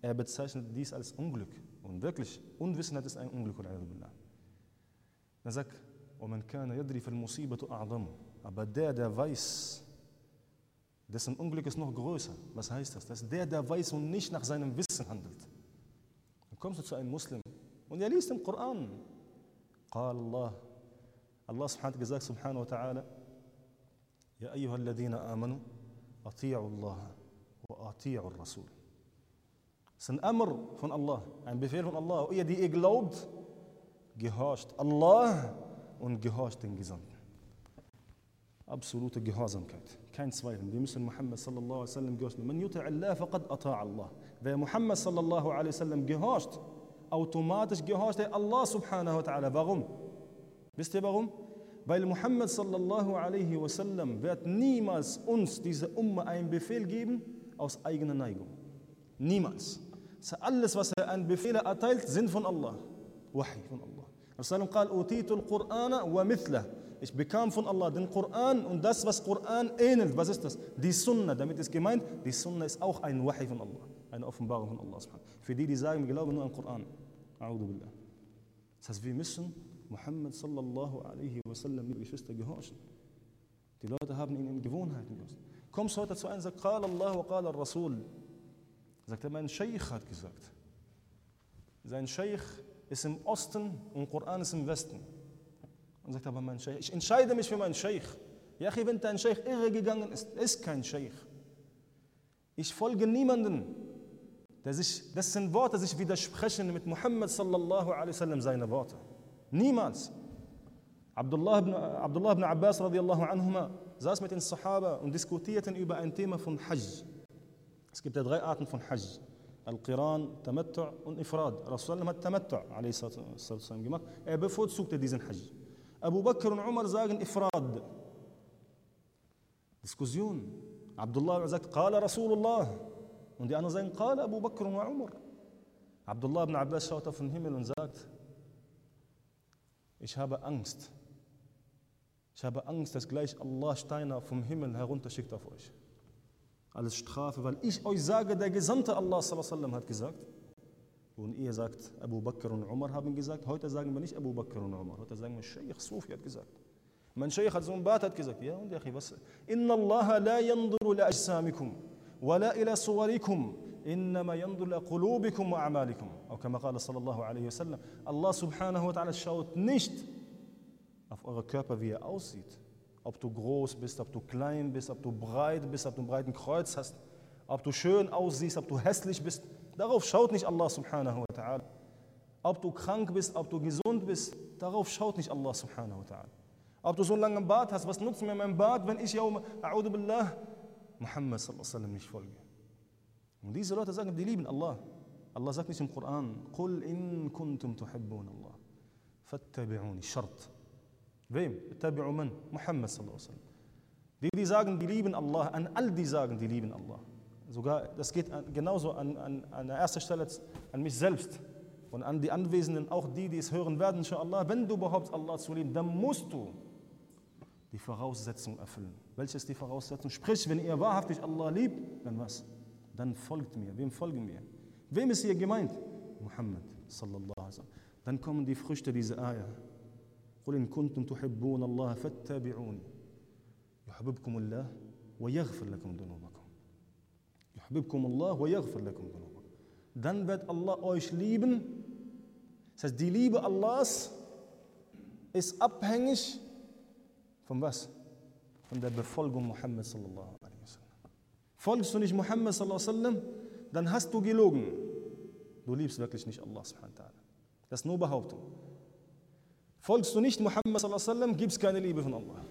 er bezeichnet dies als Unglück. Und wirklich, Unwissenheit ist ein Unglück. Dann sagt, ومن كان يدري فالمصيبة أعظم. Aber der, der weiß, dessen Unglück ist noch größer. Was heißt das? Das ist der, der weiß und nicht nach seinem Wissen handelt. Dann kommst du zu einem Muslim und er liest im Koran. قال الله wa gesagt, subhanahu wa ta'ala, يا أيها الذين آمنوا أطيعوا الله وأطيعوا الرسول. Ein Amr von Allah, ein Befehl von Allah. Und ihr, die ihr glaubt, gehorcht Allah und gehorcht den Gesandten. Absolute Gehorsamkeit, kein Zweifel. Wir müssen Muhammad sallallahu alaihi wasallam gehorchen. Man yuta Allah faqad ata'a Allah. Wer Muhammad sallallahu alaihi wasallam gehorcht, automatisch gehorcht er Allah subhanahu wa ta'ala. Warum? Wisst ihr warum? Weil Muhammad sallallahu alaihi wasallam wird niemals uns, diese Umma, einen Befehl geben aus eigener Neigung. Niemals. Alles, was er an Befehle erteilt, sind von Allah. Wahi von Allah. Rasulullah قال أوتيت القرآن ومثله ich bekam von Allah den Koran und das, was Koran ähnelt. Was ist das? Die Sunna. Damit ist gemeint, die Sunna ist auch ein Wahi von Allah. Eine Offenbarung von Allah. Für die, die sagen, wir glauben nur an Koran. Das heißt, wir müssen Muhammad sallallahu alaihi wasallam, liebe Geschwister, gehorchen. Die Leute haben ihn in Gewohnheiten gehorcht. Kommst heute zu einem und Qala Allah wa qala Rasul. Sagt er, mein Scheich hat gesagt. Sein Scheich ist im Osten und Koran ist im Westen. Und sagt aber, mein Scheich, ich entscheide mich für meinen Scheich. Ja, wenn dein Scheich irregegangen ist, ist kein Scheich. Ich folge niemanden, der sich, dessen Worte sich widersprechen mit Muhammad sallallahu alaihi wasallam seine Worte. Niemals. Abdullah ibn, Abdullah ibn Abbas radiallahu anhuma saß mit den Sahaba und diskutierten über ein Thema von Hajj. Es gibt ja drei Arten von Hajj. Al-Qiran, Tamattu' und Ifrad. Rasulullah hat Tamattu' gemacht. Er bevorzugte diesen Hajj. Abu Bakr und Umar sagen Ifrad. Diskussion. Abdullah sagt, Qala Rasulullah. Und die anderen sagen, Qala Abu Bakr und Umar. Abdullah ibn Abbas schaut auf den Himmel und sagt, ich habe Angst. Ich habe Angst, dass gleich Allah Steine vom Himmel herunterschickt auf euch als Strafe, weil ich euch sage, der Gesandte Allah sallam, hat gesagt. Und ihr sagt, Abu Bakr und Umar haben gesagt. Heute sagen wir nicht Abu Bakr und Umar. Heute sagen wir, Sheikh Sufi hat gesagt. Mein Sheikh hat so ein Bad hat gesagt. Ja, und Achi, was? Inna Allah la yanduru la ajsamikum, wa la ila suwarikum, إنما ينظر إلى قلوبكم وأعمالكم أو كما قال صلى الله عليه وسلم Allah subhanahu wa ta'ala schaut nicht auf eure Körper, wie er aussieht, ob du groß bist, ob du klein bist, ob du breit bist, ob du einen breiten Kreuz hast, ob du schön aussiehst, ob du hässlich bist. Darauf schaut nicht Allah subhanahu wa ta'ala. Ob du krank bist, ob du gesund bist, darauf schaut nicht Allah subhanahu wa ta'ala. Ob du so einen langen Bart hast, was nutzt mir mein Bart, wenn ich Yawm, a'udhu billah, Muhammad sallallahu alaihi wasallam nicht folge. Und diese Leute sagen, die lieben Allah. Allah sagt nicht im Koran, قُلْ إِن كُنْتُمْ تُحِبُّونَ اللَّهِ فَاتَّبِعُونِ Shart. Wem? Tabi'u man? Muhammad sallallahu alaihi wasallam. Die, die sagen, die lieben Allah, an all die sagen, die lieben Allah. Sogar, das geht genauso an, an, an der ersten Stelle an mich selbst und an die Anwesenden, auch die, die es hören werden, inshallah. Wenn du behauptest, Allah zu lieben, dann musst du die Voraussetzung erfüllen. Welche ist die Voraussetzung? Sprich, wenn ihr wahrhaftig Allah liebt, dann was? Dann folgt mir. Wem folgen wir? Wem ist hier gemeint? Muhammad sallallahu alaihi wasallam. Dann kommen die Früchte dieser Ayah. قل إن كنتم تحبون الله فاتبعوني يحببكم الله ويغفر لكم ذنوبكم يحببكم الله ويغفر لكم ذنوبكم dann wird Allah euch lieben das heißt die Liebe Allahs ist abhängig von was? Von der Befolgung Muhammad sallallahu alaihi wasallam. Folgst du nicht Muhammad sallallahu alaihi wasallam, dann hast du gelogen. Du liebst wirklich nicht Allah subhanahu wa ta'ala. Das ist nur Behauptung. Folgst du nicht Muhammad sallallahu alaihi wasallam, gibt es keine Liebe von Allah.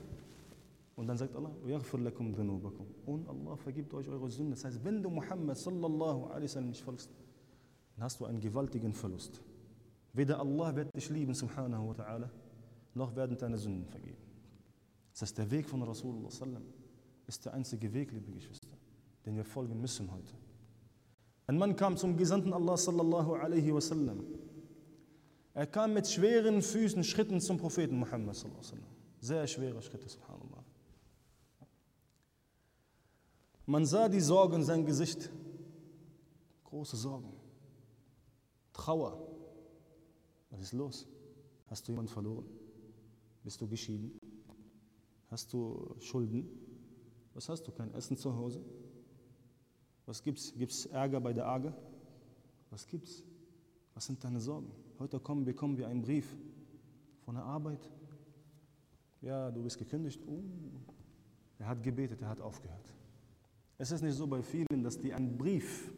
Und dann sagt Allah, lakum dhunubakum. Und Allah vergibt euch eure Sünden. Das heißt, wenn du Muhammad sallallahu alaihi wasallam nicht folgst, dann hast du einen gewaltigen Verlust. Weder Allah wird dich lieben, subhanahu wa ta'ala, noch werden deine Sünden vergeben. Das heißt, der Weg von Rasulullah ist der einzige Weg, liebe Geschwister, den wir folgen müssen heute. Ein Mann kam zum Gesandten Allah sallallahu alaihi wasallam. Er kam mit schweren Füßen, Schritten zum Propheten Muhammad sallallahu alaihi wasallam. Sehr schwere Schritte, subhanallah. Man sah die Sorge in seinem Gesicht. Große Sorgen. Trauer. Was ist los? Hast du jemanden verloren? Bist du geschieden? Hast du Schulden? Was hast du? Kein Essen zu Hause? Was gibt's? Gibt's Ärger bei der Arge? Was gibt's? Was sind deine Sorgen? Heute kommen, bekommen wir einen Brief von der Arbeit. Ja, du bist gekündigt. Uh, er hat gebetet, er hat aufgehört. Es ist nicht so bei vielen, dass die einen Brief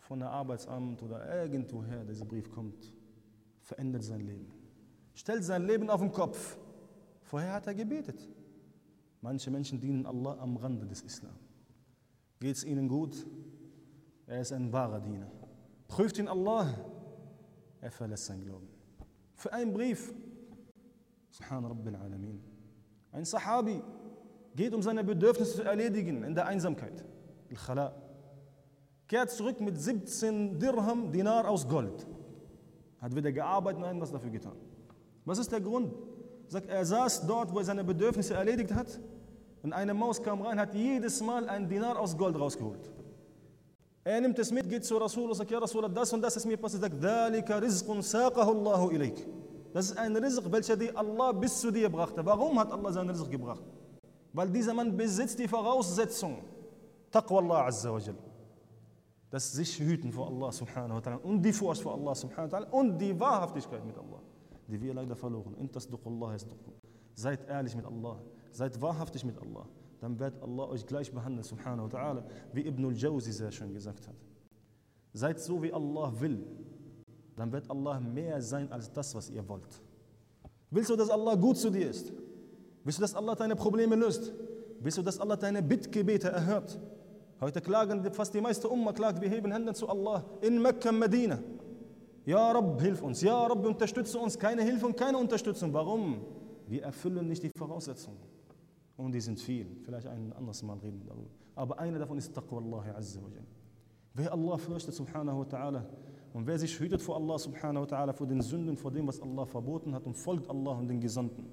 von der Arbeitsamt oder irgendwoher, dieser Brief kommt, verändert sein Leben. Stellt sein Leben auf den Kopf. Vorher hat er gebetet. Manche Menschen dienen Allah am Rande des Islam. Geht es ihnen gut? Er ist ein wahrer Diener. Prüft ihn Allah? Er verlässt sein Glauben. Für einen Brief. Subhan Rabbil Alamin. Ein Sahabi geht, um seine Bedürfnisse zu erledigen in der Einsamkeit. Al-Khala. Kehrt zurück mit 17 Dirham, Dinar aus Gold. Hat weder gearbeitet noch irgendwas dafür getan. Was ist der Grund? Sagt, er saß dort, wo er seine Bedürfnisse erledigt hat. Und eine Maus kam rein, hat jedes Mal einen Dinar aus Gold rausgeholt. Er nimmt es mit, geht zu Rasul und sagt, ja Rasul, das und das ist mir passiert. Sagt, ذَلِكَ رِزْقٌ سَاقَهُ اللَّهُ إِلَيْكَ Das ist ein Rizq, welcher dir Allah bis zu dir brachte. Warum hat Allah seinen Rizq gebracht? Weil dieser Mann besitzt die Voraussetzung. Taqwa Allah Azza wa Jal. Das sich hüten vor Allah subhanahu wa ta'ala und die Furcht vor Allah subhanahu wa ta'ala und die Wahrhaftigkeit mit Allah, die wir leider verloren. Seid ehrlich mit Allah, seid wahrhaftig mit Allah. Dann wird Allah euch gleich behandeln, subhanahu wa ta'ala, wie Ibn al-Jawzi sehr schön gesagt hat. Seid so, wie Allah will, dann wird Allah mehr sein als das, was ihr wollt. Willst du, dass Allah gut zu dir ist? Willst du, dass Allah deine Probleme löst? Willst du, dass Allah deine Bittgebete erhört? Heute klagen fast die meiste Umma, klagt, wir heben Hände zu Allah in Mekka, Medina. Ja, Rabb, hilf uns. Ja, Rabb, unterstütze uns. Keine Hilfe und keine Unterstützung. Warum? Wir erfüllen nicht die Voraussetzungen. Und die sind viel. Vielleicht ein anderes Mal reden darüber. Aber eine davon ist Taqwa Allah Azza wa Wer Allah fürchtet, subhanahu wa ta'ala, und wer sich hütet vor Allah subhanahu wa ta'ala, vor den Sünden, vor dem, was Allah verboten hat und folgt Allah und den Gesandten,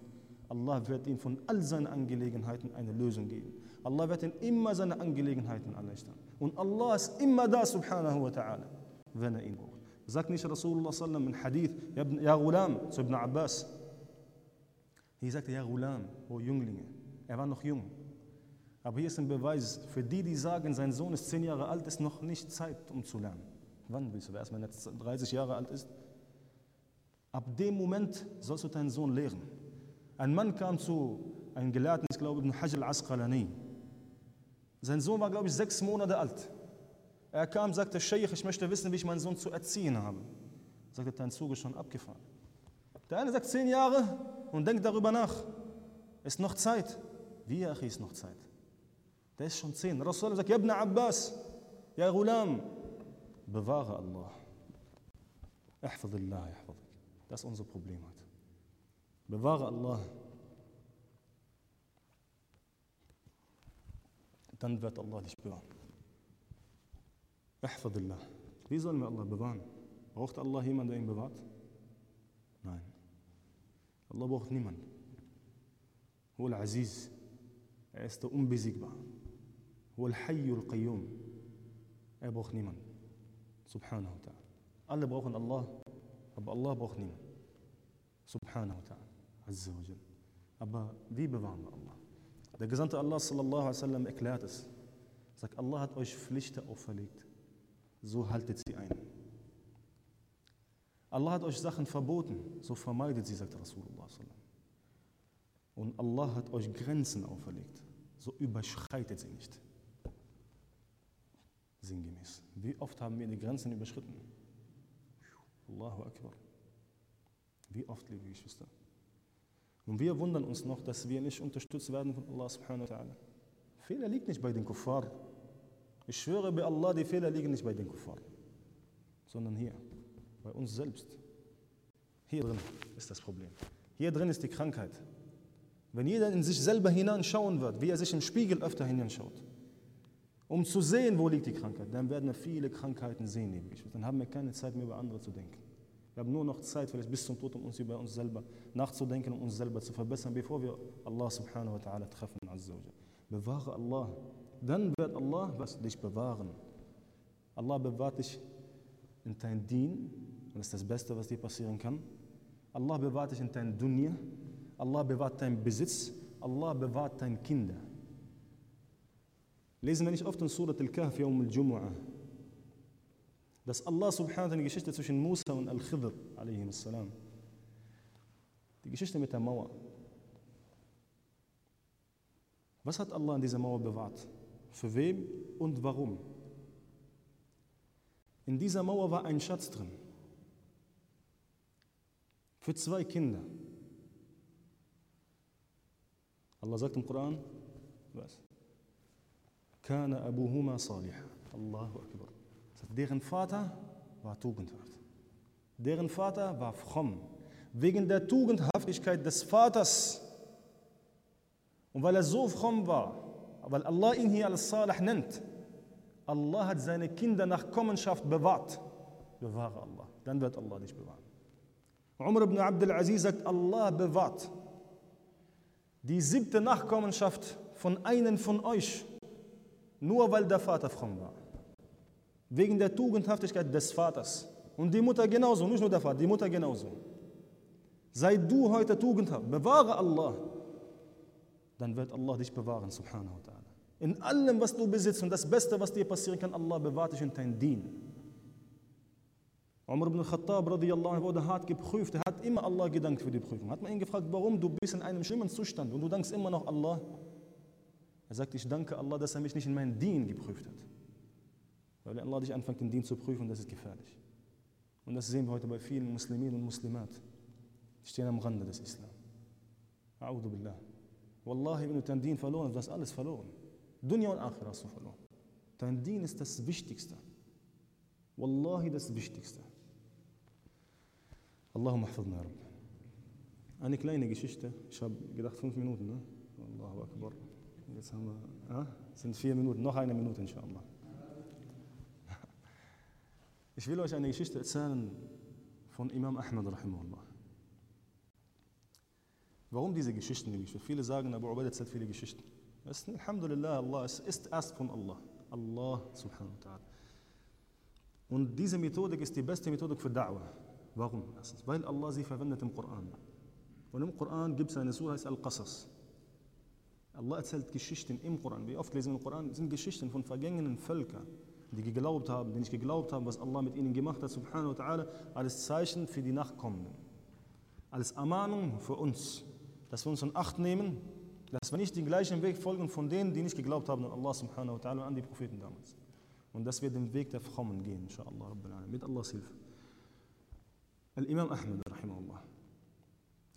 Allah wird ihm von all seinen Angelegenheiten eine Lösung geben. Allah wird ihm immer seine Angelegenheiten erleichtern. Und Allah ist immer da, subhanahu wa ta'ala, wenn er ihn braucht. Sagt nicht Rasulullah sallam in Hadith, Ja Ghulam, zu Ibn Abbas. Hier sagt er, Ja Ghulam, o Jünglinge. Er war noch jung. Aber hier ist ein Beweis, für die, die sagen, sein Sohn ist zehn Jahre alt, ist noch nicht Zeit, um zu lernen. Wann willst du erst, wenn er 30 Jahre alt ist? Ab dem Moment sollst du deinen Sohn lehren. Ein Mann kam zu einem Gelehrten, ich glaube, Ibn Hajj al-Asqalani. Sein Sohn war, glaube ich, sechs Monate alt. Er kam, sagte, Sheikh, ich möchte wissen, wie ich meinen Sohn zu erziehen habe. Sagte, dein Zug ist schon abgefahren. Der eine sagt zehn Jahre und denkt darüber nach. Ist noch Zeit. Wie, Achi, ist noch Zeit? Der ist schon zehn. Rasul sagt, Ibn Abbas, ja Ghulam, bewahre Allah. Ihfadillah, ihfadik. Das ist unser Problem heute. Bewahre Allah. Dann wird Allah dich bewahren. Ihfadillah. Wie sollen wir Allah bewahren? Braucht Allah jemanden, der ihn bewahrt? Nein. Allah braucht niemanden. هو العزيز er ist der Unbesiegbar. هو الحي القيوم er braucht niemanden. Subhanahu wa ta'ala. Alle brauchen Allah, aber Allah braucht niemanden. Subhanahu wa ta'ala. Azza wa jal. Aber wie bewahren wir Allah? Der Gesandte Allah sallallahu alaihi wasallam erklärt es. Sagt, Allah hat euch Pflichten auferlegt. So haltet sie ein. Allah hat euch Sachen verboten. So vermeidet sie, sagt Rasulullah und Allah hat euch Grenzen auferlegt. So überschreitet sie nicht. Sinngemäß. Wie oft haben wir die Grenzen überschritten? Allahu Akbar. Wie oft, liebe Geschwister? Und wir wundern uns noch, dass wir nicht unterstützt werden von Allah subhanahu wa ta'ala. Fehler liegt nicht bei den Kuffar. Ich schwöre bei Allah, die Fehler liegen nicht bei den Kuffar, sondern hier, bei uns selbst. Hier drin ist das Problem. Hier drin ist die Krankheit. Wenn jeder in sich selber hineinschauen wird, wie er sich im Spiegel öfter hineinschaut, um zu sehen, wo liegt die Krankheit, dann werden wir viele Krankheiten sehen. Dann haben wir keine Zeit mehr über andere zu denken. Wir haben nur noch Zeit, vielleicht bis zum Tod, um uns über uns selber nachzudenken, um uns selber zu verbessern, bevor wir Allah subhanahu wa ta'ala treffen. Bewahre Allah. Dann wird Allah was dich bewahren. Allah bewahrt dich in dein Dien. Und das ist das Beste, was dir passieren kann. Allah bewahrt dich in dein Dunya. Allah bewahrt deinen Besitz. Allah bewahrt deine Kinder. Lesen wir nicht oft in Surat Al-Kahf, Yawm al-Jumu'ah, dass Allah subhanahu wa die Geschichte zwischen Musa und Al-Khidr, salam, die Geschichte mit der Mauer. Was hat Allah in dieser Mauer bewahrt? Für wem und warum? In dieser Mauer war ein Schatz drin. Für zwei Kinder. Allah sagt im Koran, was? Kana abuhuma salih. Allahu Akbar. Deren Vater war tugendhaft. Deren Vater war fromm. Wegen der Tugendhaftigkeit des Vaters und weil er so fromm war, weil Allah ihn hier als Salih nennt, Allah hat seine Kinder nach Kommenschaft bewahrt. Bewahre Allah, dann wird Allah dich bewahren. Umar ibn Abdul Aziz sagt, Allah bewahrt die siebte Nachkommenschaft von einem von euch, nur weil der Vater fromm war. Wegen der Tugendhaftigkeit des Vaters. Und die Mutter genauso, nicht nur der Vater, die Mutter genauso. Sei du heute tugendhaft, bewahre Allah, dann wird Allah dich bewahren, subhanahu wa ta'ala. In allem, was du besitzt und das Beste, was dir passieren kann, Allah bewahrt dich in dein Dien. Umar ibn Khattab radiallahu wurde hart geprüft. Er hat immer Allah gedankt für die Prüfung. Hat man ihn gefragt, warum du bist in einem schlimmen Zustand und du dankst immer noch Allah? Er sagt, ich danke Allah, dass er mich nicht in meinen Dien geprüft hat. Weil Allah dich anfängt, den Dien zu prüfen, das ist gefährlich. Und das sehen wir heute bei vielen Muslimen und Muslimat. Die stehen am Rande des Islam. A'udhu billah. Wallahi, wenn du dein Dien verloren hast, du hast alles verloren. Dunya und Akhira hast du verloren. Dein Dien ist das Wichtigste. Wallahi, das Wichtigste. Allahumma hafidna, Rabb. Eine kleine Geschichte. Ich habe gedacht, fünf Minuten. Ne? Allahu Akbar. Jetzt haben wir, ah, sind vier Minuten. Noch eine Minute, inshallah. [LAUGHS] Ich will euch eine Geschichte erzählen von Imam Ahmad, rahimahullah. Warum diese Geschichten? Viele sagen, Abu Ubaidah erzählt viele Geschichten. Es Alhamdulillah, Allah, es ist erst von Allah. Allah subhanahu wa ta'ala. Und diese Methodik ist die beste Methodik für Da'wah. Warum? Erstens, weil Allah sie verwendet im Koran. Und im Koran gibt es eine Surah, heißt Al-Qasas. Allah erzählt Geschichten im Koran. Wie oft lesen wir im Koran, sind Geschichten von vergangenen Völkern, die geglaubt haben, die nicht geglaubt haben, was Allah mit ihnen gemacht hat, subhanahu wa ta'ala, als Zeichen für die Nachkommenden. Als Ermahnung für uns dass wir uns in Acht nehmen, dass wir nicht den gleichen Weg folgen von denen, die nicht geglaubt haben an Allah subhanahu wa ta'ala und an die Propheten damals. Und dass wir den Weg der Frommen gehen, inshallah, mit Allahs Hilfe. Al-Imam Ahmed, rahimahullah.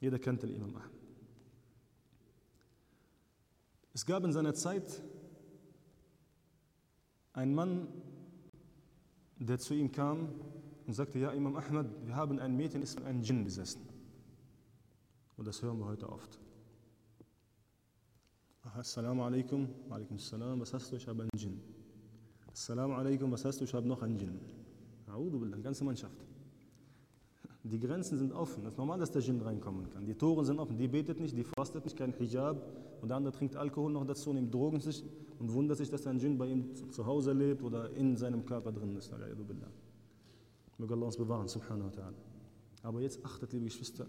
Jeder kennt Al-Imam Ahmed. Es gab in seiner Zeit einen Mann, der zu ihm kam und sagte, ja Imam Ahmed, wir haben ein Mädchen, ist von einem Djinn besessen. Und das hören wir heute oft. Assalamu alaikum, alaikum salam, was hast du? Ich habe einen Djinn. Assalamu alaikum, was hast du? Ich habe noch einen Djinn. A'udhu billah, ganze Mannschaft. Die Grenzen sind offen. Es ist normal, dass der Djinn reinkommen kann. Die Toren sind offen. Die betet nicht, die fastet nicht, kein Hijab. Und der andere trinkt Alkohol noch dazu, nimmt Drogen sich und wundert sich, dass ein Djinn bei ihm zu Hause lebt oder in seinem Körper drin ist. Möge Allah uns bewahren, subhanahu wa ta'ala. Aber jetzt achtet, liebe Geschwister,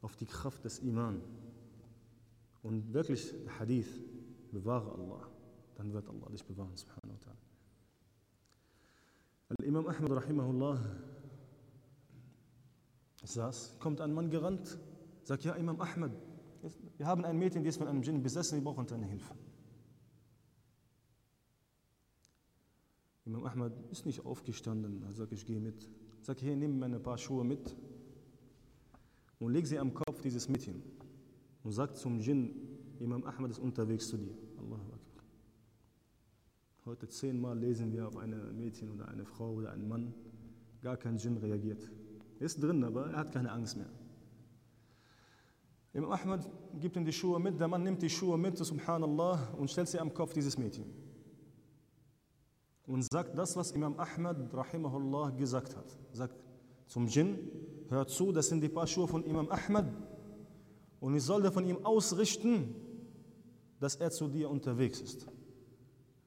auf die Kraft des Iman. Und wirklich, der Hadith, bewahre Allah, dann wird Allah dich bewahren, subhanahu wa ta'ala. Al-Imam Ahmad, rahimahullah, saß, kommt ein Mann gerannt, sagt, ja, Imam Ahmad, wir haben ein Mädchen, die ist von einem Djinn besessen, wir brauchen deine Hilfe. Imam Ahmad ist nicht aufgestanden, er sagt, ich gehe mit. Sag, hier, nimm mir ein paar Schuhe mit und leg sie am Kopf dieses Mädchen. Und sagt zum Djinn, Imam Ahmad ist unterwegs zu dir. Allahu Akbar. Heute zehnmal lesen wir auf eine Mädchen oder eine Frau oder einen Mann, gar kein Djinn reagiert. Er ist drin, aber er hat keine Angst mehr. Imam Ahmad gibt ihm die Schuhe mit, der Mann nimmt die Schuhe mit, subhanallah, und stellt sie am Kopf dieses Mädchen. Und sagt das, was Imam Ahmad, rahimahullah, gesagt hat. Sagt zum Djinn, hör zu, das sind die paar Schuhe von Imam Ahmad. Und ich sollte von ihm ausrichten, dass er zu dir unterwegs ist.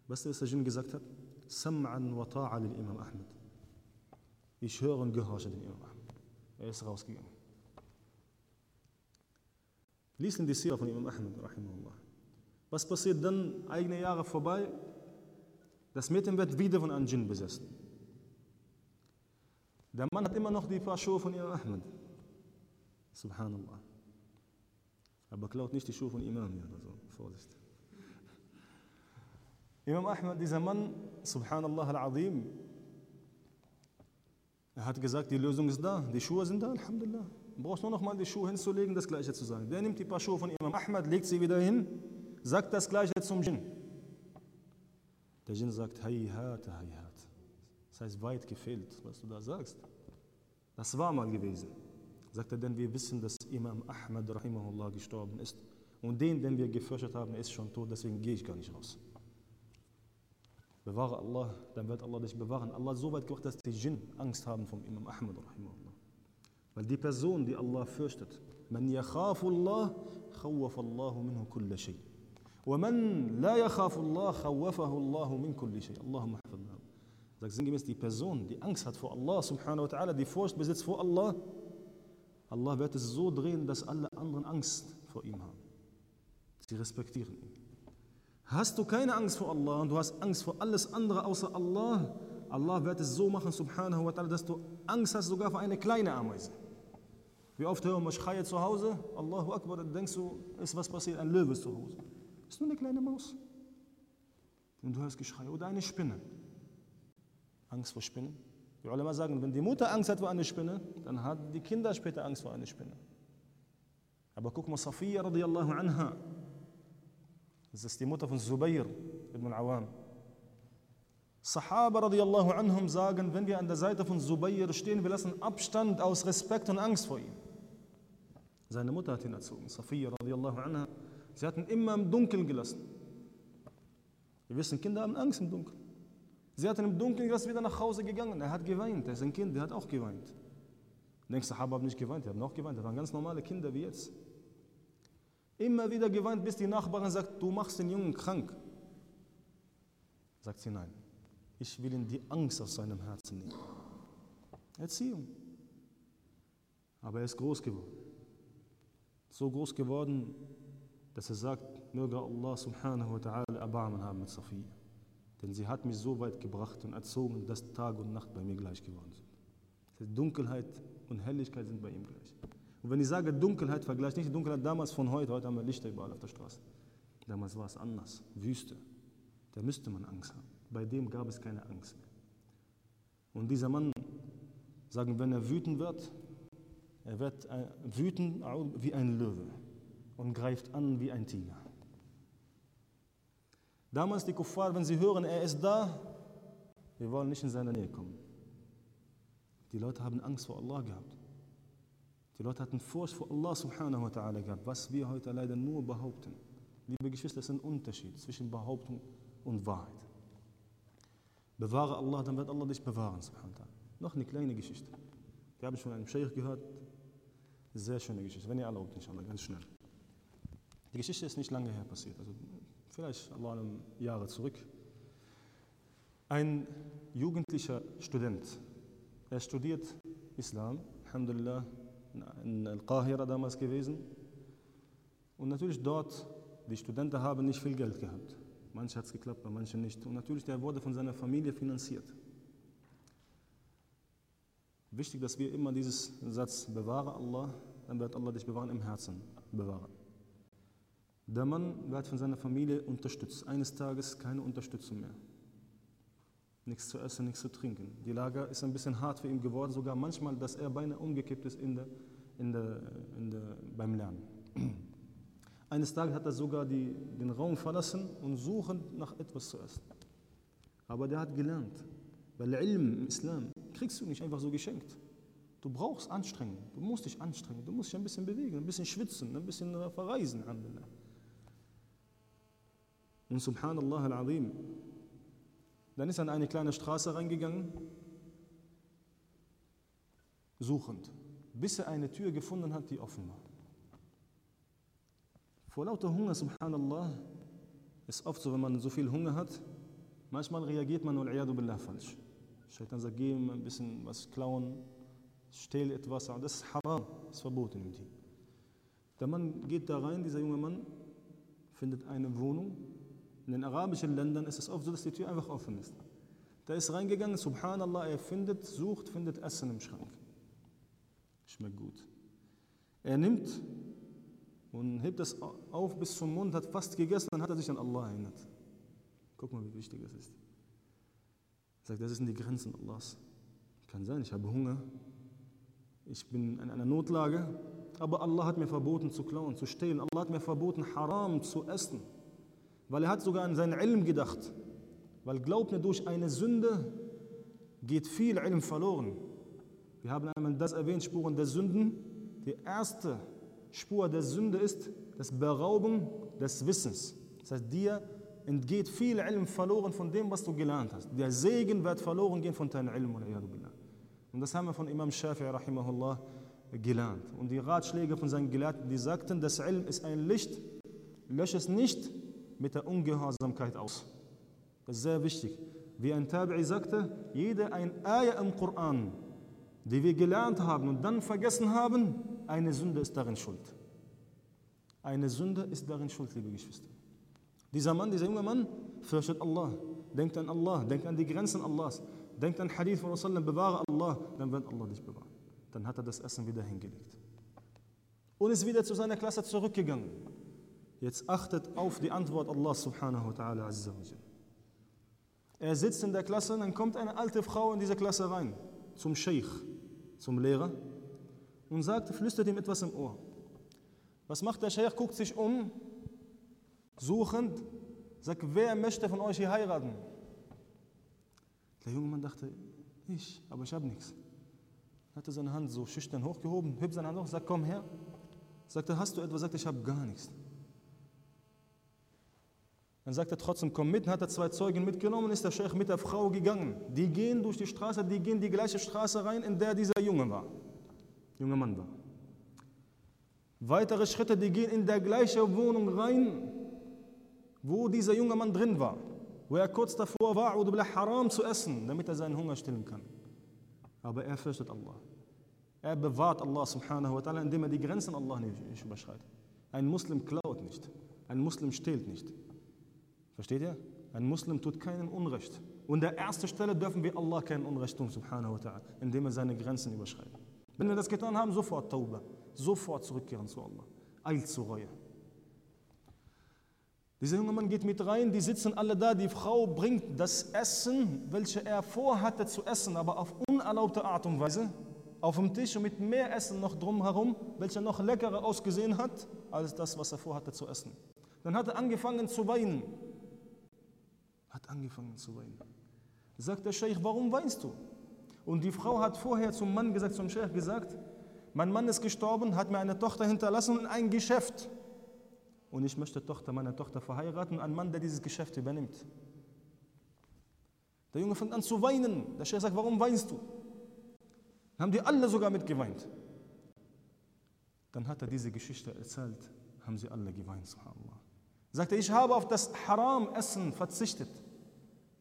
Weißt du, was der Djinn gesagt hat? Sam'an wa ta'a Imam Ahmad. Ich höre und gehorche dem Imam Ahmad. Er ist rausgegangen. Lies in die Sira von Imam Ahmad, rahimahullah. Was passiert dann? Eigene Jahre vorbei. Das Mädchen wird wieder von einem Djinn besessen. Der Mann hat immer noch die paar Schuhe von Imam Ahmad. Subhanallah. Aber klaut nicht die Schuhe von Imam hier, also Vorsicht. Imam Ahmad, dieser Mann, Subhanallah al-Azim, er hat gesagt, die Lösung ist da, die Schuhe sind da, Alhamdulillah. Du brauchst nur noch mal die Schuhe hinzulegen, das Gleiche zu sagen. Der nimmt die paar Schuhe von Imam Ahmad, legt sie wieder hin, sagt das Gleiche zum Djinn. Der Djinn sagt, hayhat, hayhat. Das heißt, weit gefehlt, was du da sagst. Das war mal gewesen. Sagt er, denn wir wissen, dass Imam Ahmad rahimahullah gestorben ist. Und den, den wir gefürchtet haben, ist schon tot, deswegen gehe ich gar nicht raus. Bewahre Allah, dann wird Allah dich bewahren. Allah hat so weit gemacht, dass die Jinn Angst haben vom Imam Ahmad rahimahullah. Weil die Person, die Allah fürchtet, man yakhafu Allah, khawwafa Allah minhu kulla shay. ومن لا يخاف الله خوفه الله من كل شيء. اللهم احفظنا. Sagt sinngemäß, die Person, die Angst hat vor Allah subhanahu wa ta'ala, die Furcht besitzt vor Allah, Allah wird es so drehen, dass alle anderen Angst vor ihm haben. Sie respektieren ihn. Hast du keine Angst vor Allah und du hast Angst vor alles andere außer Allah, Allah wird es so machen, subhanahu wa ta'ala, dass du Angst hast sogar vor eine kleine Ameise. Wie oft hören wir Schreie zu Hause, Allahu Akbar, dann denkst du, ist was passiert, ein Löwe ist zu Hause. Ist nur eine kleine Maus. Und du hörst Geschrei oder eine Spinne. Angst vor Spinnen. Die Ulema sagen, wenn die Mutter Angst hat vor einer Spinne, dann haben die Kinder später Angst vor einer Spinne. Aber guck mal, Safiya radiallahu anha, das ist die Mutter von Zubayr ibn al-Awam. Sahaba radiallahu anhum sagen, wenn wir an der Seite von Zubayr stehen, wir lassen Abstand aus Respekt und Angst vor ihm. Seine Mutter hat ihn erzogen, Safiya radiallahu anha. Sie hatten immer im Dunkeln gelassen. Wir wissen, Kinder haben Angst im Dunkeln. Sie hatten im Dunkeln gelassen, wieder nach Hause gegangen. Er hat geweint, er ist ein Kind, der hat auch geweint. Denkst du, Sahaba haben nicht geweint, die haben auch geweint, das waren ganz normale Kinder wie jetzt. Immer wieder geweint, bis die Nachbarin sagt, du machst den Jungen krank. Sagt sie nein. Ich will ihm die Angst aus seinem Herzen nehmen. Erziehung. Aber er ist groß geworden. So groß geworden, dass er sagt, möge Allah subhanahu wa ta'ala Erbarmen haben mit Safiya. Denn sie hat mich so weit gebracht und erzogen, dass Tag und Nacht bei mir gleich geworden sind. Das heißt, Dunkelheit und Helligkeit sind bei ihm gleich. Und wenn ich sage Dunkelheit, vergleiche nicht die Dunkelheit damals von heute. Heute haben wir Lichter überall auf der Straße. Damals war es anders. Wüste. Da müsste man Angst haben. Bei dem gab es keine Angst mehr. Und dieser Mann, sagen, wenn er wütend wird, er wird wütend wie ein Löwe und greift an wie ein Tiger. Damals die Kuffar, wenn sie hören, er ist da, wir wollen nicht in seine Nähe kommen. Die Leute haben Angst vor Allah gehabt. Die Leute hatten Furcht vor Allah subhanahu wa ta'ala gehabt, was wir heute leider nur behaupten. Liebe Geschwister, es ist ein Unterschied zwischen Behauptung und Wahrheit. Bewahre Allah, dann wird Allah dich bewahren, subhanahu wa. Noch eine kleine Geschichte. Die habe ich von einem Sheikh gehört. Sehr schöne Geschichte, wenn ihr erlaubt, inshallah, ganz schnell. Die Geschichte ist nicht lange her passiert, also vielleicht Allah Jahre zurück. Ein jugendlicher Student, er studiert Islam, Alhamdulillah, in Al-Qahira damals gewesen. Und natürlich dort, die Studenten haben nicht viel Geld gehabt. Manche hat es geklappt, bei manchen nicht. Und natürlich, der wurde von seiner Familie finanziert. Wichtig, dass wir immer dieses Satz bewahre Allah, dann wird Allah dich bewahren im Herzen bewahren. Der Mann wird von seiner Familie unterstützt. Eines Tages keine Unterstützung mehr. Nichts zu essen, nichts zu trinken. Die Lage ist ein bisschen hart für ihn geworden, sogar manchmal, dass er beinahe umgekippt ist in der, in der, in der, beim Lernen. [CLEARS THROAT] Eines Tages hat er sogar die, den Raum verlassen und suchend nach etwas zu essen. Aber der hat gelernt, weil Ilm im Islam kriegst du nicht einfach so geschenkt. Du brauchst Anstrengung, du musst dich anstrengen, du musst dich ein bisschen bewegen, ein bisschen schwitzen, ein bisschen verreisen. Und subhanallah al-azim, dann ist er in eine kleine Straße reingegangen, suchend, bis er eine Tür gefunden hat, die offen war. Vor lauter Hunger, subhanallah, ist oft so, wenn man so viel Hunger hat, manchmal reagiert man und billah falsch. Shaitan sagt, geh ein bisschen was klauen, stehl etwas, das ist haram, das ist verboten im Dien. Der Mann geht da rein, dieser junge Mann findet eine Wohnung. In den arabischen Ländern ist es oft so, dass die Tür einfach offen ist. Der ist reingegangen, subhanallah, er findet, sucht, findet Essen im Schrank. Schmeckt gut. Er nimmt und hebt es auf bis zum Mund, hat fast gegessen, dann hat er sich an Allah erinnert. Guck mal, wie wichtig es ist. Er sagt, das sind die Grenzen Allahs. Kann sein, ich habe Hunger, ich bin in einer Notlage, aber Allah hat mir verboten zu klauen, zu stehlen. Allah hat mir verboten, haram zu essen. Weil er hat sogar an seinen Ilm gedacht. Weil glaubt mir, durch eine Sünde geht viel Ilm verloren. Wir haben einmal das erwähnt, Spuren der Sünden. Die erste Spur der Sünde ist das Berauben des Wissens. Das heißt, dir entgeht viel Ilm verloren von dem, was du gelernt hast. Der Segen wird verloren gehen von deinem Ilm. Und das haben wir von Imam Shafi'i rahimahullah gelernt. Und die Ratschläge von seinen Gelehrten, die sagten, das Ilm ist ein Licht, lösche es nicht mit der Ungehorsamkeit aus. Das ist sehr wichtig. Wie ein Tabi'i sagte, jede ein Ayah im Koran, die wir gelernt haben und dann vergessen haben, eine Sünde ist darin schuld. Eine Sünde ist darin schuld, liebe Geschwister. Dieser Mann, dieser junge Mann, fürchtet Allah, denkt an Allah, denkt an die Grenzen Allahs, denkt an Hadith von Rasulullah, bewahre Allah, dann wird Allah dich bewahren. Dann hat er das Essen wieder hingelegt. Und ist wieder zu seiner Klasse zurückgegangen. Jetzt achtet auf die Antwort Allah subhanahu wa ta'ala azza wa Er sitzt in der Klasse und dann kommt eine alte Frau in diese Klasse rein, zum Sheikh, zum Lehrer, und sagt, flüstert ihm etwas im Ohr. Was macht der Sheikh? Guckt sich um, suchend, sagt, wer möchte von euch hier heiraten? Der junge Mann dachte, ich, aber ich habe nichts. Hatte seine Hand so schüchtern hochgehoben, hebt seine Hand hoch, sagt, komm her. Sagte, hast du etwas? Sagt, ich habe gar nichts. Dann sagt er trotzdem, komm mit, hat er zwei Zeugen mitgenommen, ist der Sheikh mit der Frau gegangen. Die gehen durch die Straße, die gehen die gleiche Straße rein, in der dieser Junge war, junger Mann war. Weitere Schritte, die gehen in der gleiche Wohnung rein, wo dieser junge Mann drin war, wo er kurz davor war, haram zu essen, damit er seinen Hunger stillen kann. Aber er fürchtet Allah. Er bewahrt Allah subhanahu wa ta'ala, indem er die Grenzen Allah nicht überschreitet. Ein Muslim klaut nicht. Ein Muslim stehlt nicht. Versteht ihr? Ein Muslim tut keinem Unrecht. Und an der ersten Stelle dürfen wir Allah kein Unrecht tun, subhanahu wa ta'ala, indem er seine Grenzen überschreitet. Wenn wir das getan haben, sofort Tauba, sofort zurückkehren zu Allah. Eilt zur Reue. Dieser junge Mann geht mit rein, die sitzen alle da, die Frau bringt das Essen, welches er vorhatte zu essen, aber auf unerlaubte Art und Weise, auf dem Tisch und mit mehr Essen noch drumherum, welcher noch leckerer ausgesehen hat, als das, was er vorhatte zu essen. Dann hat er angefangen zu weinen hat angefangen zu weinen. Sagt der Scheich, warum weinst du? Und die Frau hat vorher zum Mann gesagt, zum Scheich gesagt, mein Mann ist gestorben, hat mir eine Tochter hinterlassen und ein Geschäft. Und ich möchte Tochter, meine Tochter verheiraten, einen Mann, der dieses Geschäft übernimmt. Der Junge fängt an zu weinen. Der Scheich sagt, warum weinst du? Dann haben die alle sogar mitgeweint. Dann hat er diese Geschichte erzählt, haben sie alle geweint, subhanallah. Sagt er, ich habe auf das Haram-Essen verzichtet.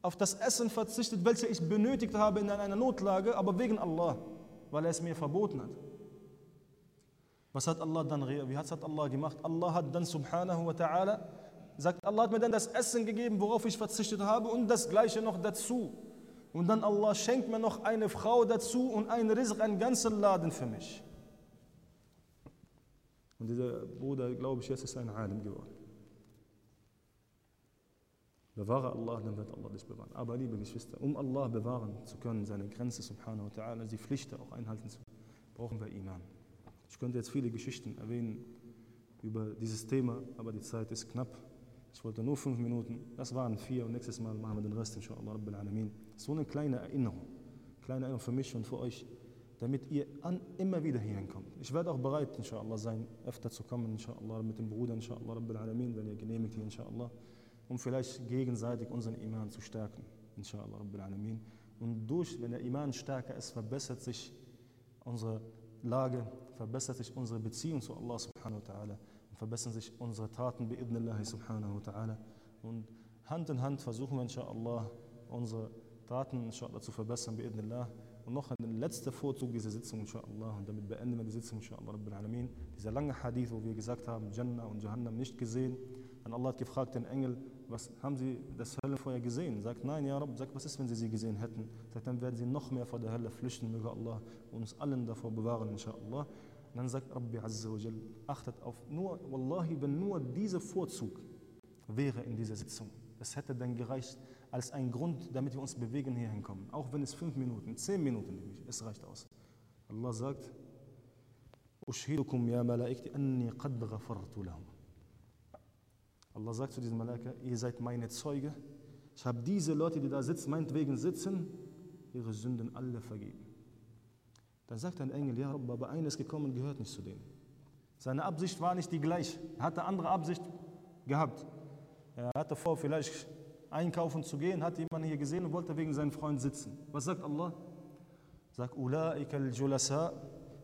Auf das Essen verzichtet, welches ich benötigt habe in einer Notlage, aber wegen Allah, weil er es mir verboten hat. Was hat Allah dann, wie hat Allah gemacht? Allah hat dann subhanahu wa ta'ala, sagt, Allah hat mir dann das Essen gegeben, worauf ich verzichtet habe und das Gleiche noch dazu. Und dann Allah schenkt mir noch eine Frau dazu und einen Rizq, einen ganzen Laden für mich. Und dieser Bruder, glaube ich, jetzt ist ein Alim geworden. Bewahre Allah, dann wird Allah dich bewahren. Aber liebe Geschwister, um Allah bewahren zu können, seine Grenze subhanahu wa ta'ala, die Pflichten auch einhalten zu können, brauchen wir Iman. Ich könnte jetzt viele Geschichten erwähnen über dieses Thema, aber die Zeit ist knapp. Ich wollte nur fünf Minuten, das waren vier und nächstes Mal machen wir den Rest, inshallah, Rabbil Alamin. So eine kleine Erinnerung, kleine Erinnerung für mich und für euch, damit ihr an, immer wieder hierhin kommt. Ich werde auch bereit, inshallah, sein, öfter zu kommen, inshallah, mit dem Bruder, inshallah, Rabbil Alamin, wenn ihr genehmigt hier, inshallah, um vielleicht gegenseitig unseren Iman zu stärken, inshallah. Und durch, wenn der Iman stärker ist, verbessert sich unsere Lage, verbessert sich unsere Beziehung zu Allah subhanahu wa ta'ala und verbessern sich unsere Taten bi'idnillahi subhanahu wa ta'ala. Und Hand in Hand versuchen wir inshallah unsere Taten inshallah zu verbessern bi'idnillah. Und noch ein letzter Vorzug dieser Sitzung inshallah und damit beenden wir die Sitzung inshallah Rabbil Alamin. Dieser lange Hadith, wo wir gesagt haben, Jannah und Jahannam nicht gesehen. Und Allah hat gefragt den Engel, was haben sie das Höllenfeuer gesehen? Sagt, nein, ja Rabb, sagt, was ist, wenn sie sie gesehen hätten? Sagt, dann werden sie noch mehr vor der Hölle flüchten, möge Allah uns allen davor bewahren, inshallah. Und dann sagt Rabbi Azza wa achtet auf, nur, Wallahi, wenn nur dieser Vorzug wäre in dieser Sitzung, das hätte dann gereicht als ein Grund, damit wir uns bewegen, hier hinkommen. Auch wenn es fünf Minuten, zehn Minuten, es reicht aus. Allah sagt, Ushidukum ya malaikti anni qad ghafartu lahum. Allah sagt zu diesen Malaika, ihr seid meine Zeuge. Ich habe diese Leute, die da sitzen, meinetwegen sitzen, ihre Sünden alle vergeben. Dann sagt ein Engel, ja Rabbi, aber einer ist gekommen, gehört nicht zu denen. Seine Absicht war nicht die gleiche. Er hatte andere Absicht gehabt. Er hatte vor, vielleicht einkaufen zu gehen, hat jemanden hier gesehen und wollte wegen seinem Freund sitzen. Was sagt Allah? Sagt, Ulaika al-Julasa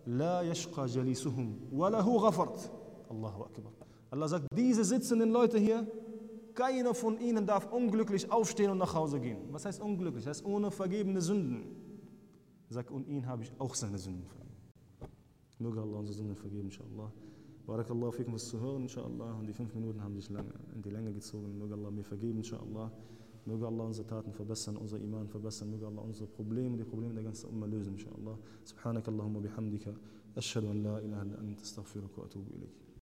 la yashqa jalisuhum wa lahu ghafart. Allahu Akbar. Allah sagt, diese sitzenden Leute hier, keiner von ihnen darf unglücklich aufstehen und nach Hause gehen. Was heißt unglücklich? Das heißt ohne vergebene Sünden. Er sagt, und ihn habe ich auch seine Sünden vergeben. Möge Allah unsere Sünden vergeben, inshallah. Barakallahu fikum was zu hören, inshallah. Und die fünf Minuten haben sich lange, in die Länge gezogen. Möge Allah mir vergeben, inshallah. Möge Allah unsere Taten verbessern, unser Iman verbessern. Möge Allah unsere Probleme, die Probleme der ganzen Umma lösen, inshallah. Subhanakallahumma bihamdika. Ashhadu an la ilaha illa anta astaghfiruka wa atubu ilayk.